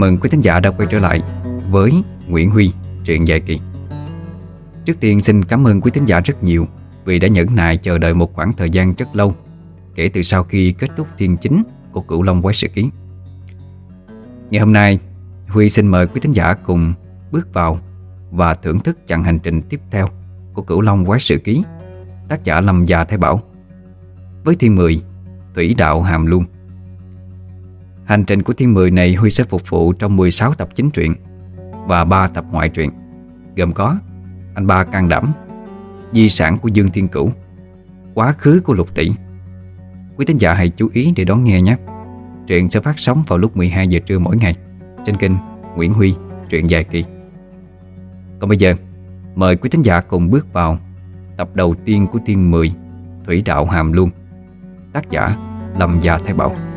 Mừng quý thính giả đã quay trở lại với Nguyễn Huy, truyện dài kỳ Trước tiên xin cảm ơn quý thính giả rất nhiều Vì đã nhẫn nại chờ đợi một khoảng thời gian rất lâu Kể từ sau khi kết thúc thiên chính của Cửu Long Quái Sự Ký Ngày hôm nay Huy xin mời quý thính giả cùng bước vào Và thưởng thức chặng hành trình tiếp theo Của Cửu Long Quái Sự Ký Tác giả Lâm Già Thái Bảo Với thiên 10 Thủy Đạo Hàm luông. Hành trình của thiên 10 này Huy sẽ phục vụ trong 16 tập chính truyện Và 3 tập ngoại truyện, Gồm có Anh ba can đảm, Di sản của Dương Thiên Cửu, Quá khứ của Lục Tỷ. Quý tín giả hãy chú ý để đón nghe nhé. Truyện sẽ phát sóng vào lúc 12 giờ trưa mỗi ngày Trên kênh Nguyễn Huy, Truyện dài kỳ. Còn bây giờ, Mời quý tín giả cùng bước vào Tập đầu tiên của Thiên Mười, Thủy Đạo Hàm luôn. Tác giả Lâm Gia Thái Bảo.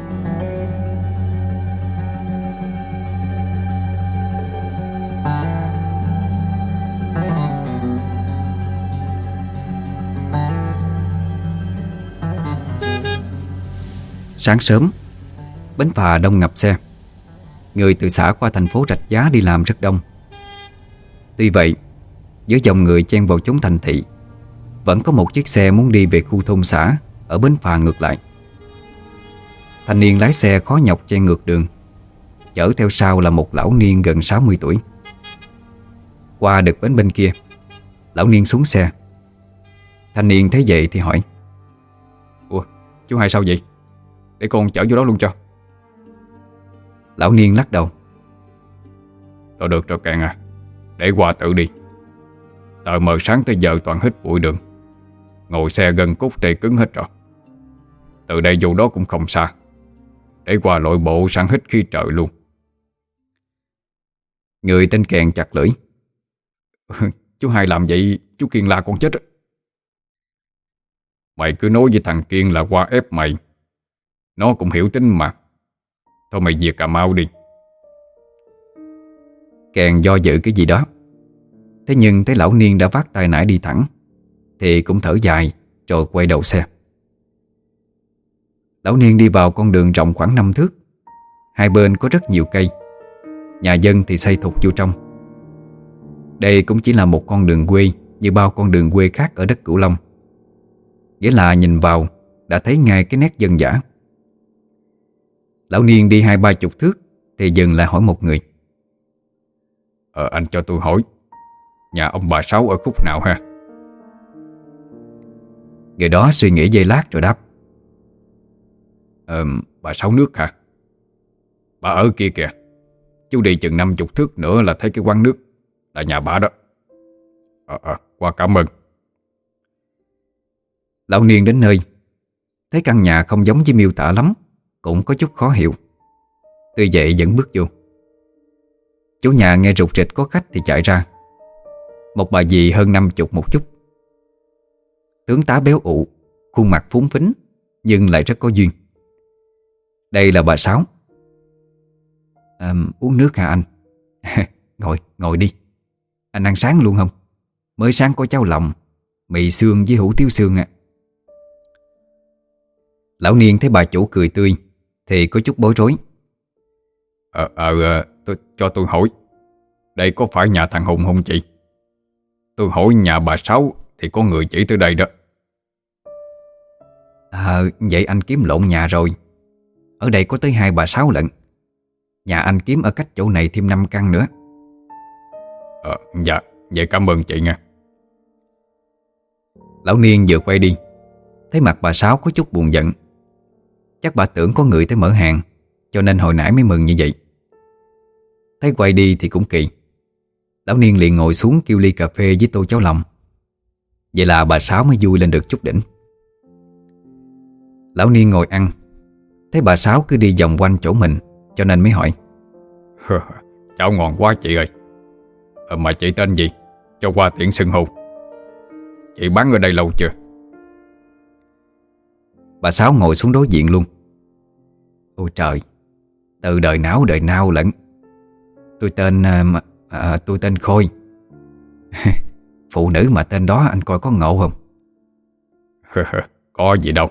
Sáng sớm, Bến phà đông ngập xe. Người từ xã qua thành phố Rạch Giá đi làm rất đông. Tuy vậy, Giữa dòng người chen vào chúng thành thị, Vẫn có một chiếc xe muốn đi về khu thôn xã Ở bến phà ngược lại. Thanh niên lái xe khó nhọc chen ngược đường, Chở theo sau là một lão niên gần 60 tuổi. Qua được bến bên kia, Lão niên xuống xe. Thanh niên thấy vậy thì hỏi, Ủa, chú hai sao vậy? Để con chở vô đó luôn cho. Lão niên lắc đầu. Thôi được rồi càng à Để qua tự đi. Tờ mờ sáng tới giờ toàn hít bụi đường. Ngồi xe gần cút tê cứng hết rồi. Từ đây vô đó cũng không xa. Để qua lội bộ sang hít khi trời luôn. Người tên kèn chặt lưỡi. Chú hai làm vậy, Chú Kiên la con chết Mày cứ nói với thằng Kiên là qua ép mày. Nó cũng hiểu tính mà. Thôi mày về Cà Mau đi. Càng do dự cái gì đó. Thế nhưng thấy lão niên đã vác tay nải đi thẳng, Thì cũng thở dài Rồi quay đầu xe. Lão niên đi vào con đường rộng khoảng 5 thước. Hai bên có rất nhiều cây. Nhà dân thì xây thục vô trong. Đây cũng chỉ là một con đường quê Như bao con đường quê khác ở đất Cửu Long. Nghĩa là nhìn vào Đã thấy ngay cái nét dân dã. Lão niên đi hai ba chục thước Thì dừng lại hỏi một người. Ờ anh cho tôi hỏi Nhà ông bà Sáu ở khúc nào ha? Người đó suy nghĩ giây lát rồi đáp. Ờ bà Sáu nước hả? Bà ở kia kìa. Chú đi chừng năm chục thước nữa là thấy cái quán nước Là nhà bà đó. Ờ ờ qua cảm ơn. Lão niên đến nơi Thấy căn nhà không giống với miêu tả lắm cũng có chút khó hiểu. Tuy vậy vẫn bước vô. Chủ nhà nghe rụt rịch có khách thì chạy ra. Một bà dì hơn năm chục một chút. Tướng tá béo ụ Khuôn mặt phúng phính Nhưng lại rất có duyên. Đây là bà Sáu. À, Uống nước hả anh? Ngồi, ngồi đi. Anh ăn sáng luôn không? Mới sáng có cháo lòng Mì xương với hủ tiếu xương à Lão niên thấy bà chủ cười tươi. Thì có chút bối rối. Ờ, ờ, tôi, cho tôi hỏi Đây có phải nhà thằng Hùng không chị? Tôi hỏi nhà bà Sáu Thì có người chỉ tới đây đó. À vậy anh kiếm lộn nhà rồi. Ở đây có tới hai bà Sáu lận. Nhà anh kiếm ở cách chỗ này thêm 5 căn nữa. Ờ, dạ, vậy cảm ơn chị nha. Lão Niên vừa quay đi Thấy mặt bà Sáu có chút buồn giận Chắc bà tưởng có người tới mở hàng, Cho nên hồi nãy mới mừng như vậy. Thấy quay đi thì cũng kỳ. Lão Niên liền ngồi xuống kêu ly cà phê với tô cháo lòng. Vậy là bà Sáu mới vui lên được chút đỉnh. Lão Niên ngồi ăn. Thấy bà Sáu cứ đi vòng quanh chỗ mình, Cho nên mới hỏi. Cháo ngon quá chị ơi. Ờ, mà chị tên gì? Cho qua tiện xưng hô. Chị bán ở đây lâu chưa? Bà Sáu ngồi xuống đối diện luôn. Ôi trời Từ đời não đời nào lẫn Tôi tên à, à, Tôi tên Khôi. Phụ nữ mà tên đó anh coi có ngộ không? Có gì đâu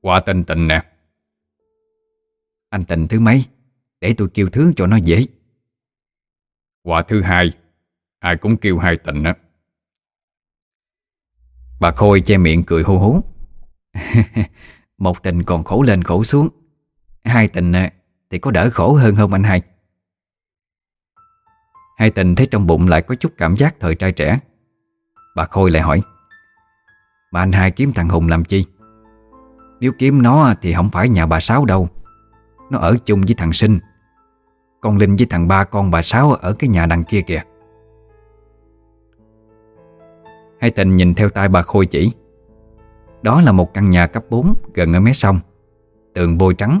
Qua tên tình nè. Anh tình thứ mấy? Để tôi kêu thứ cho nó dễ. Quả thứ hai Ai cũng kêu hai tình á. Bà Khôi che miệng cười hô hú Một tình còn khổ lên khổ xuống. Hai tình à, thì có đỡ khổ hơn không anh hai? Hai tình thấy trong bụng lại có chút cảm giác thời trai trẻ. Bà Khôi lại hỏi Mà anh hai kiếm thằng Hùng làm chi? Nếu kiếm nó thì không phải nhà bà Sáu đâu. Nó ở chung với thằng Sinh. Con Linh với thằng ba con bà Sáu ở cái nhà đằng kia kìa. Hai tình nhìn theo tay bà Khôi chỉ đó là một căn nhà cấp 4 gần ở mé sông. Tường vôi trắng.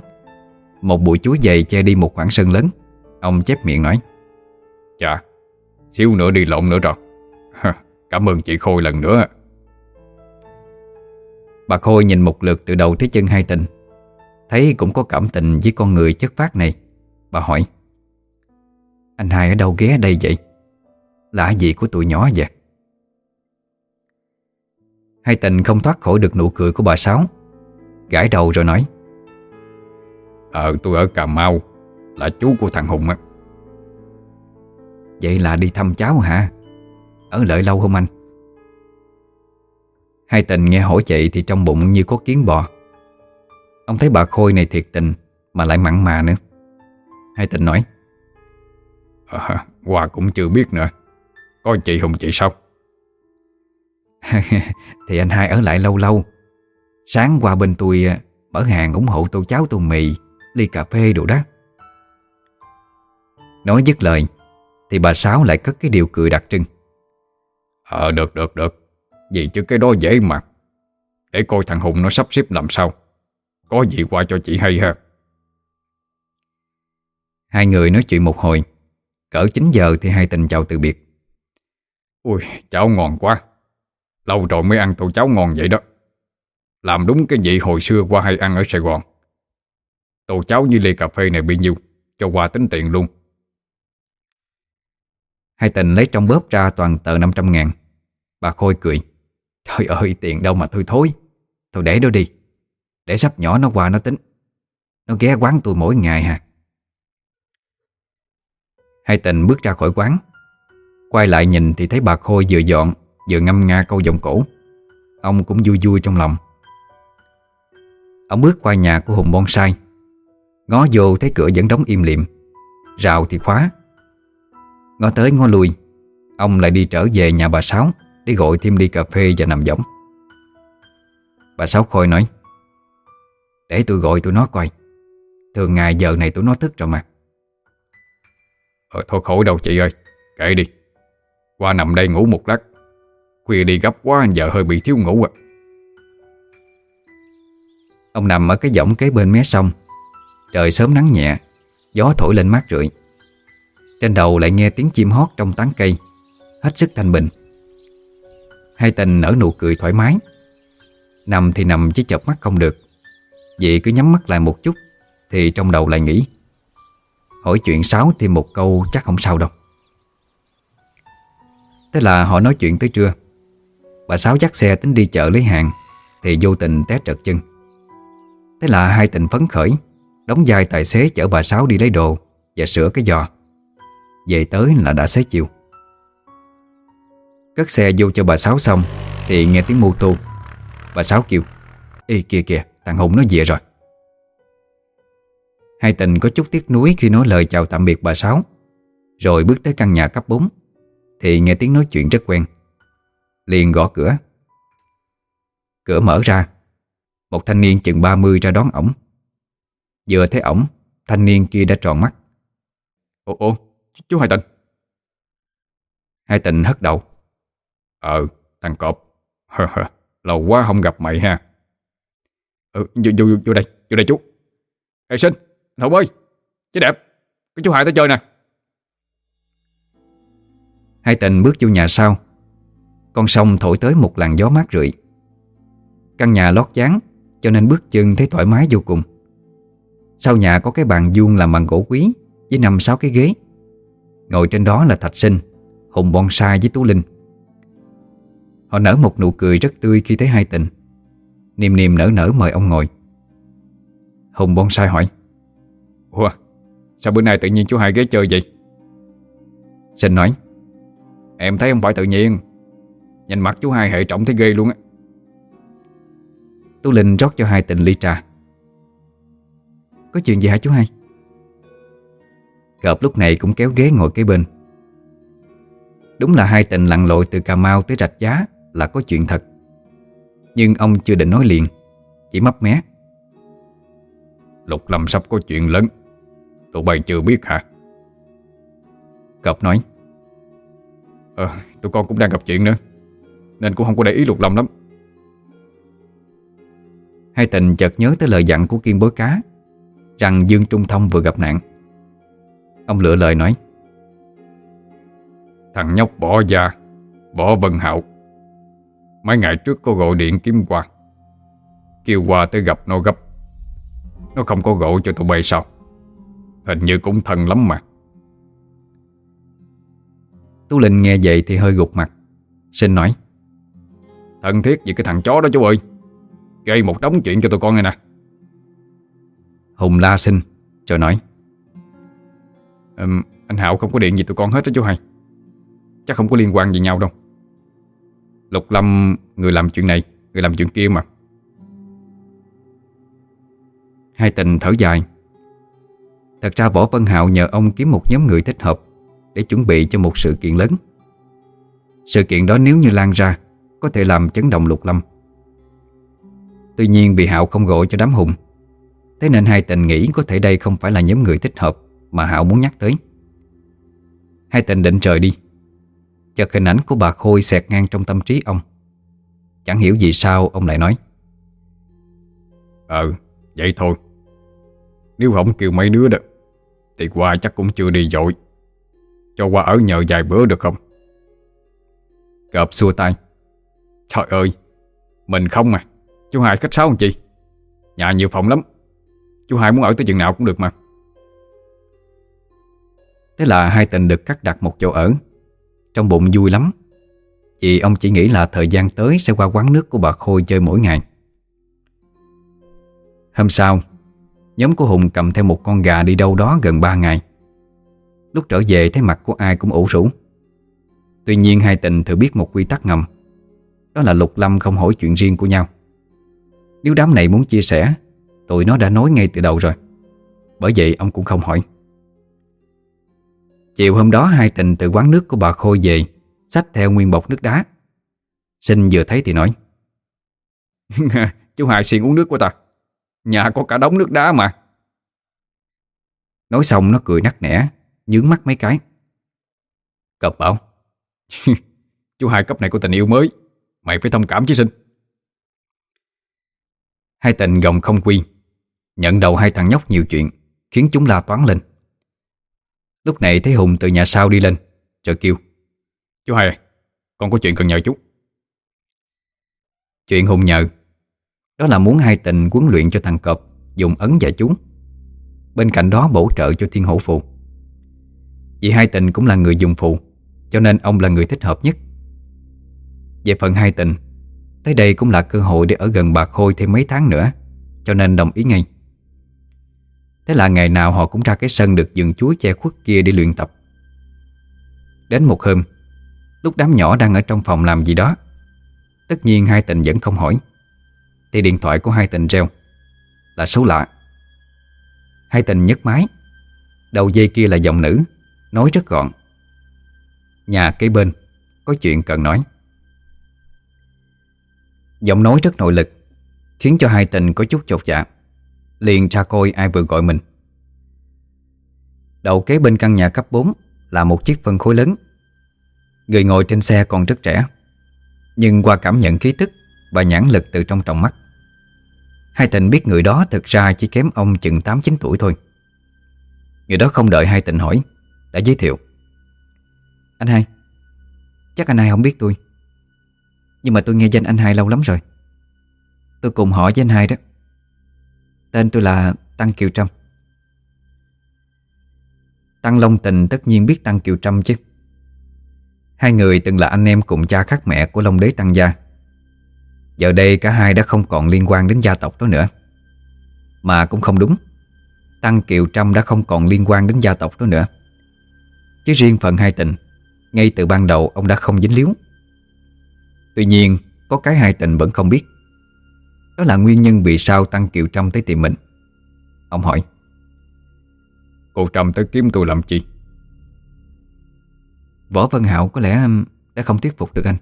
Một bụi chuối dày che đi một khoảng sân lớn. Ông chép miệng nói Dạ Xíu nữa đi lộn nữa rồi. Cảm ơn chị Khôi lần nữa. Bà Khôi nhìn một lượt từ đầu tới chân hai tình. Thấy cũng có cảm tình với con người chất phát này. Bà hỏi, Anh hai ở đâu ghé đây vậy? Lạ gì của tụi nhỏ vậy? Hai tình không thoát khỏi được nụ cười của bà Sáu. Gãi đầu rồi nói Ờ tôi ở Cà Mau Là chú của thằng Hùng á. Vậy là đi thăm cháu hả? Ở lợi lâu không anh? Hai tình nghe hỏi vậy thì trong bụng như có kiến bò. Ông thấy bà Khôi này thiệt tình Mà lại mặn mà nữa. Hai tình nói à, Hòa cũng chưa biết nữa. Có chị không chị sao Thì anh hai ở lại lâu lâu. Sáng qua bên tôi à, Mở hàng ủng hộ tô cháo tô mì Ly cà phê đồ đó. Nói dứt lời Thì bà Sáu lại cất cái điều cười đặc trưng. Ờ được được được. Vì chứ cái đó dễ mà. Để coi thằng Hùng nó sắp xếp làm sao. Có gì qua cho chị hay ha. Hai người nói chuyện một hồi. Cỡ 9 giờ thì hai tình chào từ biệt. Ui cháo ngon quá Lâu rồi mới ăn tô cháo ngon vậy đó. Làm đúng cái vị hồi xưa qua hay ăn ở Sài Gòn. Tô cháo như ly cà phê này bị nhiêu Cho qua tính tiền luôn. Hai tình lấy trong bóp ra toàn tờ 500 ngàn. Bà Khôi cười. Trời ơi, tiền đâu mà thôi thối. Thôi để đó đi. Để sắp nhỏ nó qua nó tính. Nó ghé quán tôi mỗi ngày hả Hai tình bước ra khỏi quán. Quay lại nhìn thì thấy bà Khôi vừa dọn Vừa ngâm nga câu giọng cổ. Ông cũng vui vui trong lòng. Ông bước qua nhà của Hùng Bonsai. Ngó vô thấy cửa vẫn đóng im liệm. Rào thì khóa. Ngó tới ngó lui. Ông lại đi trở về nhà bà Sáu Để gọi thêm ly cà phê và nằm võng. Bà Sáu Khôi nói, Để tôi gọi tụi nó coi. Thường ngày giờ này tụi nó thức rồi mà. Ờ thôi khổ đâu chị ơi. Kệ đi. Qua nằm đây ngủ một lát. Khuya đi gấp quá giờ hơi bị thiếu ngủ à. Ông nằm ở cái võng kế bên mé sông. Trời sớm nắng nhẹ, Gió thổi lên mát rượi. Trên đầu lại nghe tiếng chim hót trong tán cây, Hết sức thanh bình. Hai tình nở nụ cười thoải mái. Nằm thì nằm chứ chợp mắt không được. Vậy cứ nhắm mắt lại một chút, Thì trong đầu lại nghĩ. Hỏi chuyện Sáu thêm một câu chắc không sao đâu. Thế là họ nói chuyện tới trưa. Bà Sáu dắt xe tính đi chợ lấy hàng, Thì vô tình té trật chân. Thế là hai tình phấn khởi, Đóng vai tài xế chở bà Sáu đi lấy đồ Và sửa cái giò. Về tới là đã xế chiều. Cất xe vô cho bà Sáu xong, Thì nghe tiếng mô tô. Bà Sáu kêu, Ê kìa kìa thằng Hùng nó về rồi. Hai tình có chút tiếc nuối khi nói lời chào tạm biệt bà Sáu, Rồi bước tới căn nhà cấp 4 Thì nghe tiếng nói chuyện rất quen. Liền gõ cửa. Cửa mở ra Một thanh niên chừng 30 ra đón ổng. Vừa thấy ổng Thanh niên kia đã tròn mắt. Ồ, ồ, chú Hai Tịnh. Hai Tịnh hất đầu. Ờ, thằng cọp. Lâu quá không gặp mày ha. Ừ, vô, vô, vô đây, vô đây chú. Ê sinh, Hùng ơi Chứ đẹp, cái chú Hai tới chơi nè. Hai Tịnh bước vô nhà sau. Con sông thổi tới một làn gió mát rượi. Căn nhà lót dáng Cho nên bước chân thấy thoải mái vô cùng. Sau nhà có cái bàn vuông làm bằng gỗ quý Với năm sáu cái ghế. Ngồi trên đó là Thạch Sinh Hùng bonsai với Tú Linh. Họ nở một nụ cười rất tươi khi thấy hai tình. Niềm niềm nở nở mời ông ngồi. Hùng bonsai hỏi Ủa, Sao bữa nay tự nhiên chú hai ghế chơi vậy? Sinh nói Em thấy không phải tự nhiên Nhìn mặt chú hai hệ trọng thấy ghê luôn á. Tú Linh rót cho hai tình ly trà. Có chuyện gì hả chú hai? Gợp lúc này cũng kéo ghế ngồi kế bên. Đúng là hai tình lặn lội từ Cà Mau tới Rạch Giá là có chuyện thật. Nhưng ông chưa định nói liền Chỉ mấp mé. Lục Lâm sắp có chuyện lớn Tụi bay chưa biết hả? Cọp nói. Ờ, tụi con cũng đang gặp chuyện nữa. Nên cũng không có để ý Lục Lâm lắm. Hai tình chợt nhớ tới lời dặn của Kiên Bối Cá, Rằng Dương Trung Thông vừa gặp nạn. Ông lựa lời nói, Thằng nhóc bỏ già Bỏ Vân hậu. Mấy ngày trước có gọi điện kiếm qua Kêu qua tới gặp nó gấp. Nó không có gọi cho tụi bay sao? Hình như cũng thân lắm mà. Tú Linh nghe vậy thì hơi gục mặt, xin nói Thân thiết với cái thằng chó đó chú ơi. Gây một đống chuyện cho tụi con này nè. Hùng la sinh Rồi nói. Um, Anh Hạo không có điện gì tụi con hết đó chú hai. Chắc không có liên quan gì nhau đâu. Lục Lâm Người làm chuyện này Người làm chuyện kia mà. Hai tình thở dài. Thật ra Võ Vân Hạo nhờ ông kiếm một nhóm người thích hợp Để chuẩn bị cho một sự kiện lớn. Sự kiện đó nếu như lan ra có thể làm chấn động lục lâm. Tuy nhiên vì Hạo không gọi cho đám hùng Thế nên hai tình nghĩ có thể đây không phải là nhóm người thích hợp Mà Hạo muốn nhắc tới. Hai tình định trời đi Chợt hình ảnh của bà Khôi xẹt ngang trong tâm trí ông. Chẳng hiểu vì sao ông lại nói. Ờ, vậy thôi. Nếu không kêu mấy đứa đó Thì qua chắc cũng chưa đi dội. Cho qua ở nhờ vài bữa được không? Cọp xua tay Trời ơi, Mình không mà Chú Hai khách sáo làm chi? Nhà nhiều phòng lắm. Chú Hai muốn ở tới chừng nào cũng được mà. Thế là hai tình được cắt đặt một chỗ ở. Trong bụng vui lắm. Vì ông chỉ nghĩ là thời gian tới Sẽ qua quán nước của bà Khôi chơi mỗi ngày. Hôm sau, Nhóm của Hùng cầm theo một con gà đi đâu đó gần 3 ngày. Lúc trở về, thấy mặt của ai cũng ủ rũ. Tuy nhiên hai tình thừa biết một quy tắc ngầm. Đó là Lục Lâm không hỏi chuyện riêng của nhau. Nếu đám này muốn chia sẻ, Tụi nó đã nói ngay từ đầu rồi. Bởi vậy ông cũng không hỏi. Chiều hôm đó, hai tình từ quán nước của bà Khôi về, Xách theo nguyên bọc nước đá. Sinh vừa thấy thì nói, Chú Hai xin uống nước của ta. Nhà có cả đống nước đá mà. Nói xong nó cười nắc nẻ, Nhướng mắt mấy cái. Cập bảo, Chú hai cấp này có tình yêu mới. Mày phải thông cảm chứ sinh. Hai tình gồng không quy, Nhận đầu hai thằng nhóc nhiều chuyện, Khiến chúng la toán lên. Lúc này thấy Hùng từ nhà sau đi lên Rồi kêu, Chú hai Con có chuyện cần nhờ chú. Chuyện Hùng nhờ, Đó là muốn hai tình huấn luyện cho thằng cọp Dùng ấn và chúng. Bên cạnh đó bổ trợ cho thiên hổ phù Vì hai tình cũng là người dùng phù Cho nên ông là người thích hợp nhất. Về phần hai tình. Tới đây cũng là cơ hội để ở gần bà Khôi thêm mấy tháng nữa, Cho nên đồng ý ngay. Thế là ngày nào họ cũng ra cái sân được dừng chuối che khuất kia để luyện tập. Đến một hôm, Lúc đám nhỏ đang ở trong phòng làm gì đó, Tất nhiên hai tình vẫn không hỏi. Thì điện thoại của hai tình reo, Là số lạ. Hai tình nhấc máy, Đầu dây kia là giọng nữ, Nói rất gọn. Nhà kế bên Có chuyện cần nói. Giọng nói rất nội lực, Khiến cho hai tình có chút chột dạ. Liền tra coi ai vừa gọi mình. Đầu kế bên căn nhà cấp 4 Là một chiếc phân khối lớn. Người ngồi trên xe còn rất trẻ, Nhưng qua cảm nhận khí tức Và nhãn lực từ trong trọng mắt, Hai tình biết người đó thực ra chỉ kém ông chừng 8-9 tuổi thôi. Người đó không đợi hai tình hỏi, Đã giới thiệu. Anh hai, Chắc anh hai không biết tôi. Nhưng mà tôi nghe danh anh hai lâu lắm rồi. Tôi cùng họ với anh hai đó. Tên tôi là Tăng Kiều Trâm. Tăng Long Tình tất nhiên biết Tăng Kiều Trâm chứ. Hai người từng là anh em cùng cha khác mẹ của Long Đế Tăng Gia. Giờ đây cả hai đã không còn liên quan đến gia tộc đó nữa. Mà cũng không đúng. Tăng Kiều Trâm đã không còn liên quan đến gia tộc đó nữa. Chứ riêng phần hai tình, Ngay từ ban đầu ông đã không dính líu. Tuy nhiên Có cái hai tình vẫn không biết. Đó là nguyên nhân vì sao Tăng Kiều Trâm tới tìm mình. Ông hỏi Cô Trâm tới kiếm tôi làm chi? Võ Vân Hạo có lẽ đã không thuyết phục được anh.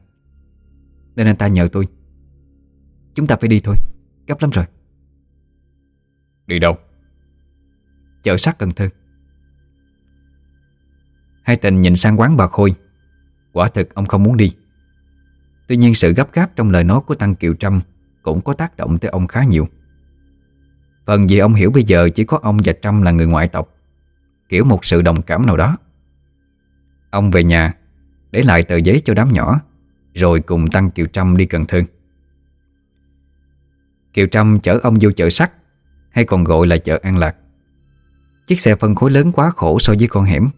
Nên anh ta nhờ tôi. Chúng ta phải đi thôi Gấp lắm rồi. Đi đâu? Chợ sắt Cần Thơ. Hai tình nhìn sang quán bà Khôi. Quả thực ông không muốn đi Tuy nhiên sự gấp gáp trong lời nói của Tăng Kiều Trâm Cũng có tác động tới ông khá nhiều. Phần vì ông hiểu bây giờ chỉ có ông và Trâm là người ngoại tộc, Kiểu một sự đồng cảm nào đó. Ông về nhà, Để lại tờ giấy cho đám nhỏ, Rồi cùng Tăng Kiều Trâm đi Cần Thơ. Kiều Trâm chở ông vô chợ sắt, Hay còn gọi là chợ An Lạc. Chiếc xe phân khối lớn quá khổ so với con hẻm,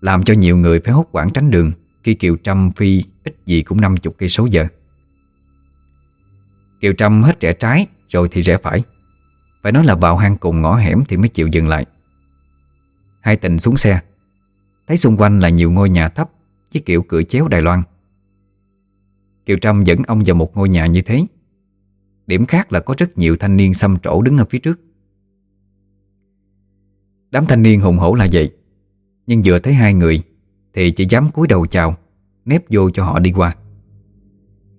Làm cho nhiều người phải hốt quảng tránh đường. Khi Kiều Trâm phi, ít gì cũng 50 cây số giờ. Kiều Trâm hết rẽ trái, Rồi thì rẽ phải. Phải nói là vào hang cùng ngõ hẻm Thì mới chịu dừng lại. Hai tình xuống xe. Thấy xung quanh là nhiều ngôi nhà thấp Với kiểu cửa chéo Đài Loan. Kiều Trâm dẫn ông vào một ngôi nhà như thế. Điểm khác là có rất nhiều thanh niên xăm trổ đứng ở phía trước. Đám thanh niên hùng hổ là vậy. Nhưng vừa thấy hai người thì chỉ dám cúi đầu chào, Nép vô cho họ đi qua.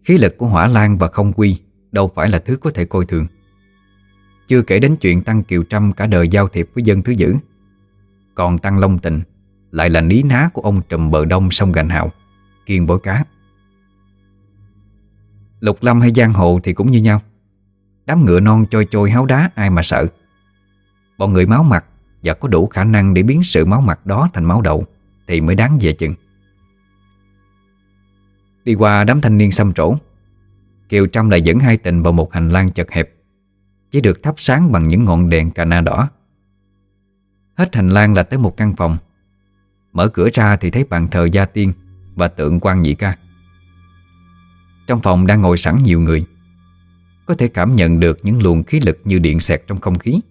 Khí lực của hỏa lan và không quy Đâu phải là thứ có thể coi thường. Chưa kể đến chuyện Tăng Kiều Trâm Cả đời giao thiệp với dân thứ dữ. Còn Tăng Long tịnh Lại là ní ná của ông trùm bờ đông sông Gành Hạo Kiên bối cá. Lục Lâm hay Giang Hồ thì cũng như nhau. Đám ngựa non trôi trôi háo đá ai mà sợ. Bọn người máu mặt Và có đủ khả năng để biến sự máu mặt đó thành máu đậu. Thì mới đáng về chừng. Đi qua đám thanh niên xăm trổ, Kiều Trâm lại dẫn hai tình vào một hành lang chật hẹp, Chỉ được thắp sáng bằng những ngọn đèn cà na đỏ. Hết hành lang là tới một căn phòng. Mở cửa ra thì thấy bàn thờ gia tiên Và tượng quan nhị ca. Trong phòng đang ngồi sẵn nhiều người, có thể cảm nhận được những luồng khí lực như điện xẹt trong không khí.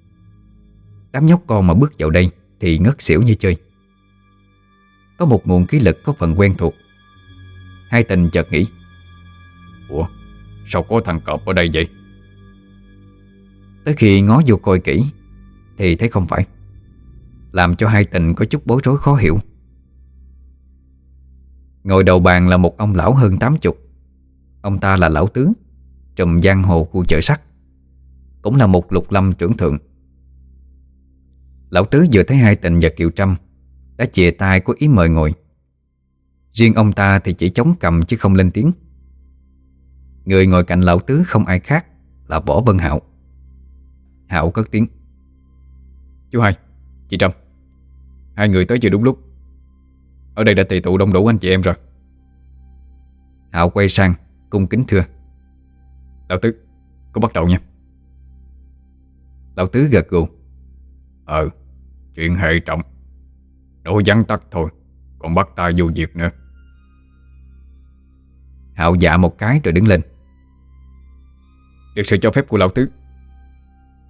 Đám nhóc con mà bước vào đây Thì ngất xỉu như chơi. Có một nguồn khí lực có phần quen thuộc. Hai tình chợt nghĩ, Ủa, Sao có thằng cọp ở đây vậy? Tới khi ngó vô coi kỹ, Thì thấy không phải, Làm cho hai tình có chút bối rối khó hiểu. Ngồi đầu bàn là một ông lão hơn tám chục. Ông ta là lão tướng Trùm giang hồ khu chợ sắt, Cũng là một lục lâm trưởng thượng. Lão Tứ vừa thấy hai tình và Kiều Trâm đã chìa tay có ý mời ngồi. Riêng ông ta thì chỉ chống cầm chứ không lên tiếng. Người ngồi cạnh lão Tứ không ai khác Là Võ Vân Hạo. Hạo cất tiếng. Chú hai, chị Trâm. Hai người tới chưa đúng lúc. Ở đây đã tề tụ đông đủ anh chị em rồi. Hạo quay sang cung kính thưa. Lão Tứ Cô bắt đầu nha. Lão Tứ gật gù. Ờ Chuyện hệ trọng. Đổ vắn tắt thôi, Còn bắt ta vô việc nữa. Hạo dạ một cái rồi đứng lên. Được sự cho phép của Lão Tứ.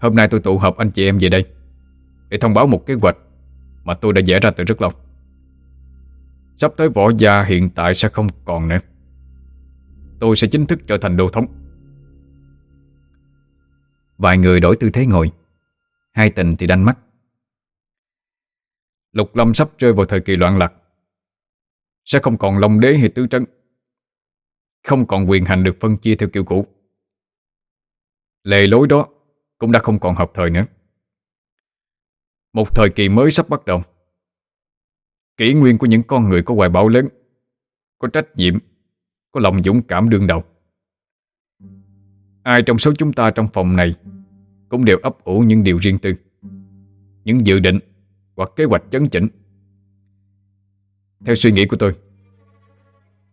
Hôm nay tôi tụ họp anh chị em về đây, Để thông báo một kế hoạch Mà tôi đã vẽ ra từ rất lâu. Sắp tới võ gia hiện tại sẽ không còn nữa. Tôi sẽ chính thức trở thành đô thống. Vài người đổi tư thế ngồi. Hai tình thì đanh mắt. Lục Lâm sắp rơi vào thời kỳ loạn lạc. Sẽ không còn Long đế hay tứ trấn. Không còn quyền hành được phân chia theo kiểu cũ. Lề lối đó Cũng đã không còn hợp thời nữa. Một thời kỳ mới sắp bắt đầu. Kỷ nguyên của những con người có hoài bão lớn, Có trách nhiệm, Có lòng dũng cảm đương đầu. Ai trong số chúng ta trong phòng này Cũng đều ấp ủ những điều riêng tư, Những dự định hoặc kế hoạch chấn chỉnh. Theo suy nghĩ của tôi,